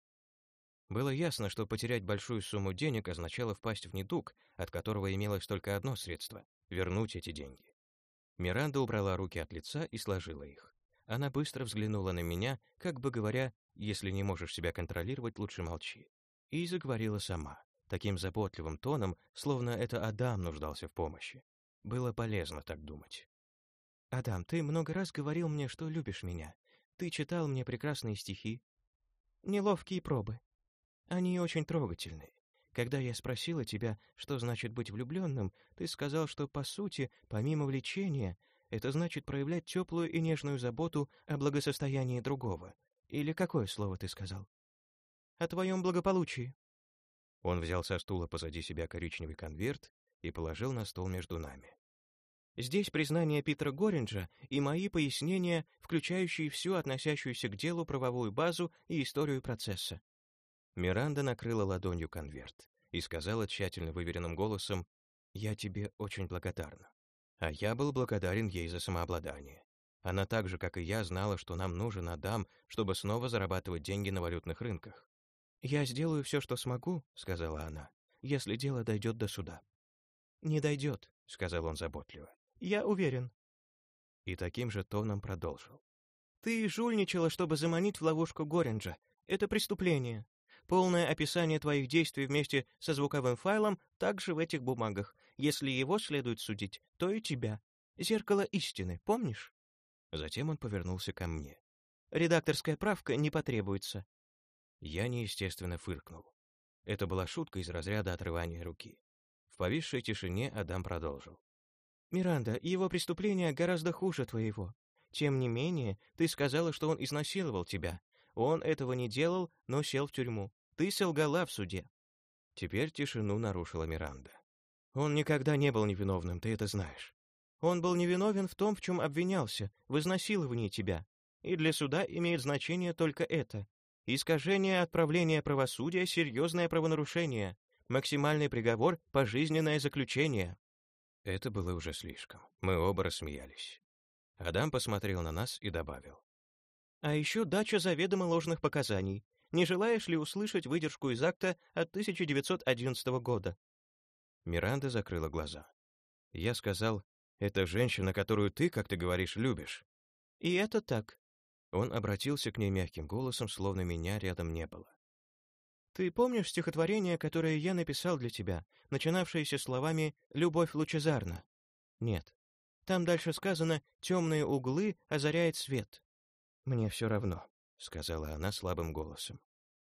Speaker 1: Было ясно, что потерять большую сумму денег означало впасть в недуг, от которого имелось только одно средство — вернуть эти деньги. Миранда убрала руки от лица и сложила их. Она быстро взглянула на меня, как бы говоря, если не можешь себя контролировать, лучше молчи. И заговорила сама, таким заботливым тоном, словно это Адам нуждался в помощи. Было полезно так думать. «Адам, ты много раз говорил мне, что любишь меня. Ты читал мне прекрасные стихи. Неловкие пробы. Они очень трогательные. Когда я спросила тебя, что значит быть влюбленным, ты сказал, что, по сути, помимо влечения, это значит проявлять теплую и нежную заботу о благосостоянии другого. Или какое слово ты сказал? О твоем благополучии. Он взял со стула позади себя коричневый конверт и положил на стол между нами. Здесь признание Питера Горинджа и мои пояснения, включающие всю относящуюся к делу правовую базу и историю процесса. Миранда накрыла ладонью конверт и сказала тщательно выверенным голосом, «Я тебе очень благодарна». А я был благодарен ей за самообладание. Она так же, как и я, знала, что нам нужен Адам, чтобы снова зарабатывать деньги на валютных рынках. «Я сделаю все, что смогу», — сказала она, «если дело дойдет до суда». «Не дойдет», — сказал он заботливо. «Я уверен». И таким же тоном продолжил. «Ты жульничала, чтобы заманить в ловушку Горинджа. Это преступление. Полное описание твоих действий вместе со звуковым файлом также в этих бумагах. Если его следует судить, то и тебя. Зеркало истины, помнишь? Затем он повернулся ко мне. Редакторская правка не потребуется. Я неестественно фыркнул. Это была шутка из разряда отрывания руки. В повисшей тишине Адам продолжил. «Миранда, его преступление гораздо хуже твоего. Тем не менее, ты сказала, что он изнасиловал тебя, он этого не делал, но сел в тюрьму. Ты солгала в суде». Теперь тишину нарушила Миранда. «Он никогда не был невиновным, ты это знаешь. Он был невиновен в том, в чем обвинялся, в изнасиловании тебя. И для суда имеет значение только это. Искажение отправления правосудия — серьезное правонарушение. Максимальный приговор — пожизненное заключение». Это было уже слишком. Мы оба рассмеялись. Адам посмотрел на нас и добавил. А еще дача заведомо ложных показаний. Не желаешь ли услышать выдержку из акта от 1911 года?» Миранда закрыла глаза. Я сказал, «Это женщина, которую ты, как ты говоришь, любишь». «И это так». Он обратился к ней мягким голосом, словно меня рядом не было. «Ты помнишь стихотворение, которое я написал для тебя, начинавшееся словами «Любовь лучезарна»?» «Нет. Там дальше сказано «Темные углы озаряет свет». «Мне все равно», — сказала она слабым голосом.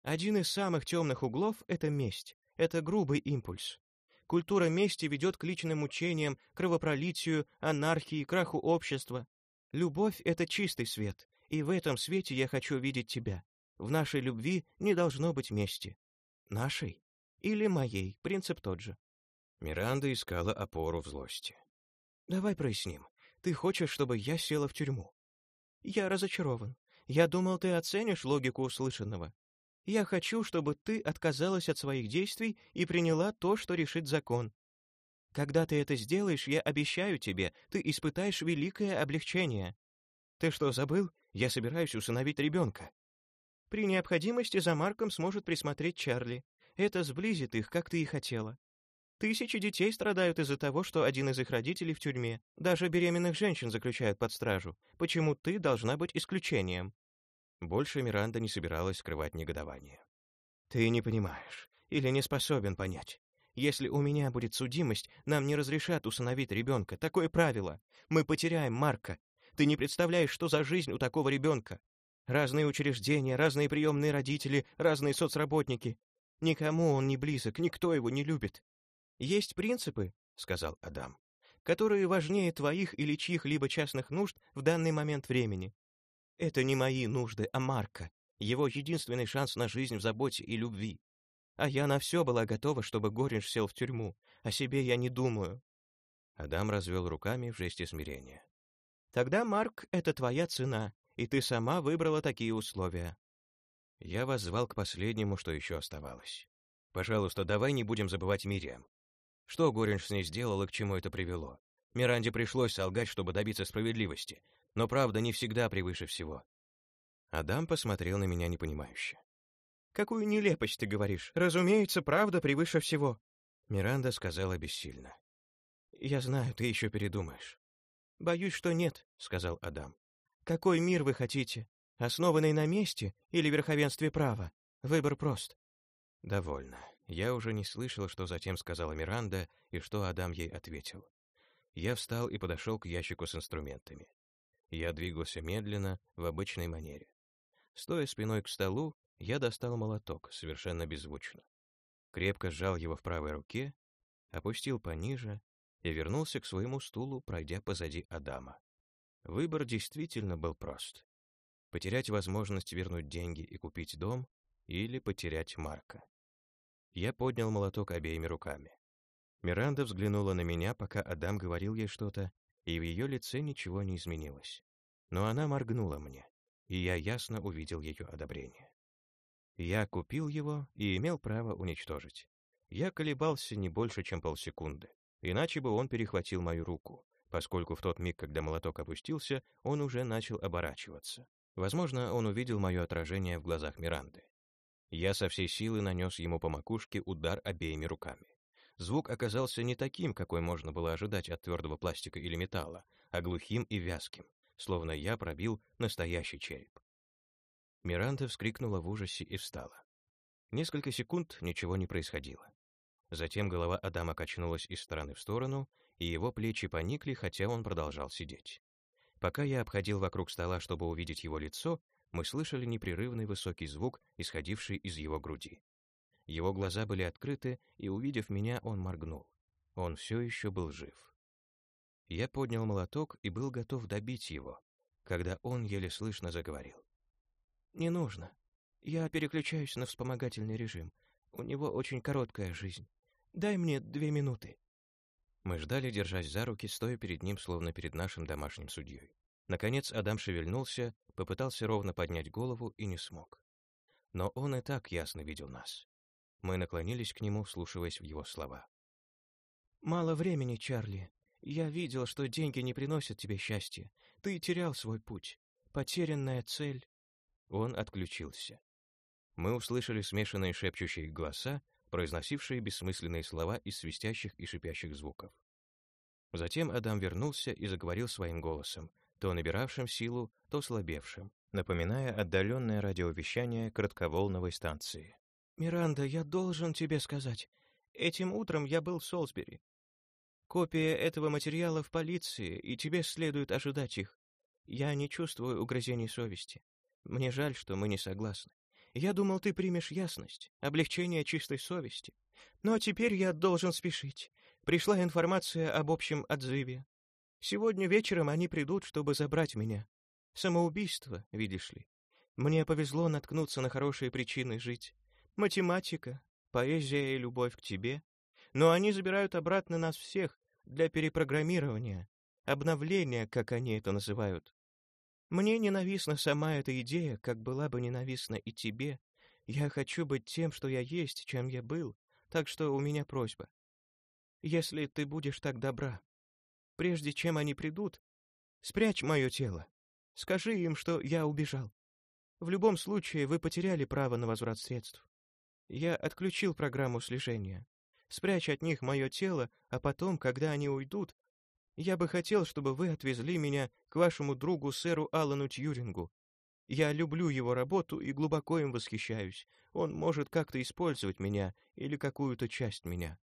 Speaker 1: «Один из самых темных углов — это месть. Это грубый импульс. Культура мести ведет к личным мучениям, кровопролитию, анархии, краху общества. Любовь — это чистый свет, и в этом свете я хочу видеть тебя. В нашей любви не должно быть мести. Нашей? Или моей, принцип тот же». Миранда искала опору в злости. «Давай проясним. Ты хочешь, чтобы я села в тюрьму? Я разочарован. Я думал, ты оценишь логику услышанного. Я хочу, чтобы ты отказалась от своих действий и приняла то, что решит закон. Когда ты это сделаешь, я обещаю тебе, ты испытаешь великое облегчение. Ты что, забыл? Я собираюсь усыновить ребенка. При необходимости за Марком сможет присмотреть Чарли. Это сблизит их, как ты и хотела.
Speaker 2: Тысячи детей страдают из-за того, что один из их родителей в тюрьме. Даже беременных женщин заключают под стражу. Почему ты должна быть исключением?»
Speaker 1: Больше Миранда не собиралась скрывать негодование.
Speaker 2: «Ты не понимаешь или не способен понять. Если у меня будет судимость, нам не разрешат усыновить ребенка. Такое правило. Мы потеряем Марка. Ты не представляешь, что за жизнь у такого ребенка. Разные учреждения, разные приемные родители, разные соцработники. Никому он не близок, никто его не любит. Есть принципы, сказал Адам, которые важнее твоих или чьих-либо частных нужд в данный момент времени. Это не мои нужды, а Марка, его единственный шанс на жизнь в заботе и любви. А я на все была готова, чтобы Горинж сел в тюрьму. О себе я не думаю.
Speaker 1: Адам развел руками в жесте смирения.
Speaker 2: Тогда, Марк, это твоя цена, и ты сама выбрала такие условия.
Speaker 1: Я вас звал к последнему, что еще оставалось. Пожалуйста, давай не будем забывать Мириам. Что Горинж с ней сделал и к чему это привело? Миранде пришлось солгать, чтобы добиться справедливости, но правда не всегда превыше всего. Адам посмотрел на меня непонимающе.
Speaker 2: «Какую нелепость ты говоришь! Разумеется, правда превыше всего!»
Speaker 1: Миранда сказала бессильно.
Speaker 2: «Я знаю, ты еще передумаешь». «Боюсь, что нет», — сказал Адам. «Какой мир вы хотите? Основанный на месте или верховенстве права? Выбор прост».
Speaker 1: «Довольно. Я уже не слышал, что затем сказала Миранда и что Адам ей ответил. Я встал и подошел к ящику с инструментами. Я двигался медленно, в обычной манере. Стоя спиной к столу, я достал молоток, совершенно беззвучно. Крепко сжал его в правой руке, опустил пониже и вернулся к своему стулу, пройдя позади Адама. Выбор действительно был прост. Потерять возможность вернуть деньги и купить дом или потерять Марка. Я поднял молоток обеими руками. Миранда взглянула на меня, пока Адам говорил ей что-то, и в ее лице ничего не изменилось. Но она моргнула мне, и я ясно увидел ее одобрение. Я купил его и имел право уничтожить. Я колебался не больше, чем полсекунды, иначе бы он перехватил мою руку, поскольку в тот миг, когда молоток опустился, он уже начал оборачиваться. Возможно, он увидел мое отражение в глазах Миранды. Я со всей силы нанес ему по макушке удар обеими руками. Звук оказался не таким, какой можно было ожидать от твердого пластика или металла, а глухим и вязким, словно я пробил настоящий череп. Миранда вскрикнула в ужасе и встала. Несколько секунд ничего не происходило. Затем голова Адама качнулась из стороны в сторону, и его плечи поникли, хотя он продолжал сидеть. Пока я обходил вокруг стола, чтобы увидеть его лицо, мы слышали непрерывный высокий звук, исходивший из его груди. Его глаза были открыты, и, увидев меня, он моргнул. Он все еще был жив. Я поднял молоток и был готов добить его, когда он еле слышно заговорил. «Не нужно. Я переключаюсь на вспомогательный режим. У него очень короткая жизнь. Дай мне две минуты». Мы ждали, держась за руки, стоя перед ним, словно перед нашим домашним судьей. Наконец Адам шевельнулся, попытался ровно поднять голову и не смог. Но он и так ясно видел нас. Мы наклонились к нему, вслушиваясь в его слова. «Мало времени, Чарли. Я видел, что деньги не приносят тебе счастья. Ты терял свой путь. Потерянная цель. Он отключился. Мы услышали смешанные шепчущие голоса, произносившие бессмысленные слова из свистящих и шипящих звуков. Затем Адам вернулся и заговорил своим голосом, то набиравшим силу, то слабевшим, напоминая отдаленное радиовещание кратковолновой станции. «Миранда, я должен тебе сказать. Этим утром я был в Солсбери. Копия этого материала в полиции, и тебе следует ожидать их. Я не чувствую угрызений совести. Мне жаль, что мы не согласны. Я думал, ты примешь ясность, облегчение чистой совести. Но теперь я должен спешить. Пришла информация об общем отзыве. Сегодня вечером они придут, чтобы забрать меня. Самоубийство, видишь ли. Мне повезло наткнуться на хорошие причины жить. Математика, поэзия и любовь к тебе. Но они забирают обратно нас всех для перепрограммирования, обновления, как они это называют. Мне ненавистна сама эта идея, как была бы ненавистна и тебе. Я хочу быть тем, что я есть, чем я был, так что у меня просьба. Если ты будешь так добра, прежде чем они придут, спрячь мое тело. Скажи им, что я убежал. В любом случае, вы потеряли право на возврат средств. Я отключил программу слежения.
Speaker 2: Спрячь от них мое тело, а потом, когда они уйдут, я бы хотел, чтобы вы отвезли меня к вашему другу сэру Аллану Тьюрингу. Я люблю его работу и глубоко им восхищаюсь. Он может как-то использовать меня или какую-то часть меня».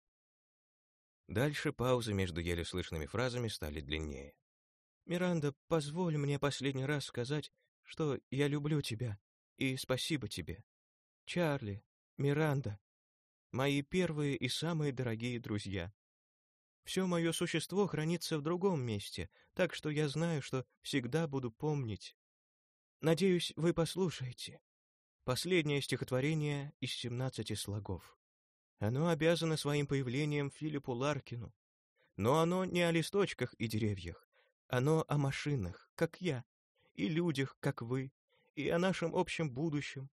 Speaker 1: Дальше паузы между еле слышными фразами стали длиннее.
Speaker 2: «Миранда, позволь мне последний раз сказать, что я люблю тебя и спасибо тебе. Чарли, Миранда, мои первые и самые дорогие друзья. Все мое существо хранится в другом месте, так что я знаю, что всегда буду помнить. Надеюсь, вы послушаете. Последнее стихотворение из семнадцати слогов. Оно обязано своим появлением Филиппу Ларкину. Но оно не о листочках и деревьях. Оно о машинах, как я, и людях, как вы, и о нашем общем будущем.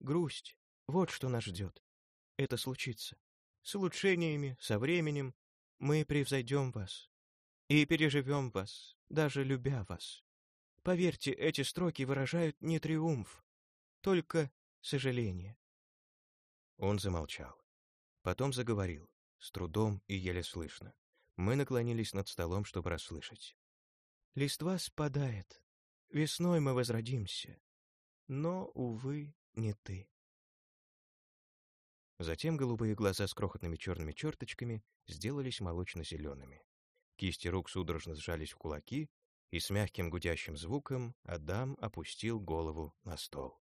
Speaker 2: Грусть — вот что нас ждет. Это случится. С улучшениями, со временем мы превзойдем вас и переживем вас, даже любя вас. Поверьте, эти строки выражают не триумф, только сожаление.
Speaker 1: Он замолчал. Потом заговорил, с трудом и еле слышно. Мы наклонились над столом, чтобы расслышать.
Speaker 2: «Листва спадает. Весной мы возродимся но, увы, не ты.
Speaker 1: Затем голубые глаза с крохотными черными черточками сделались молочно-зелеными. Кисти рук судорожно сжались в кулаки, и с мягким гудящим звуком Адам опустил голову на стол.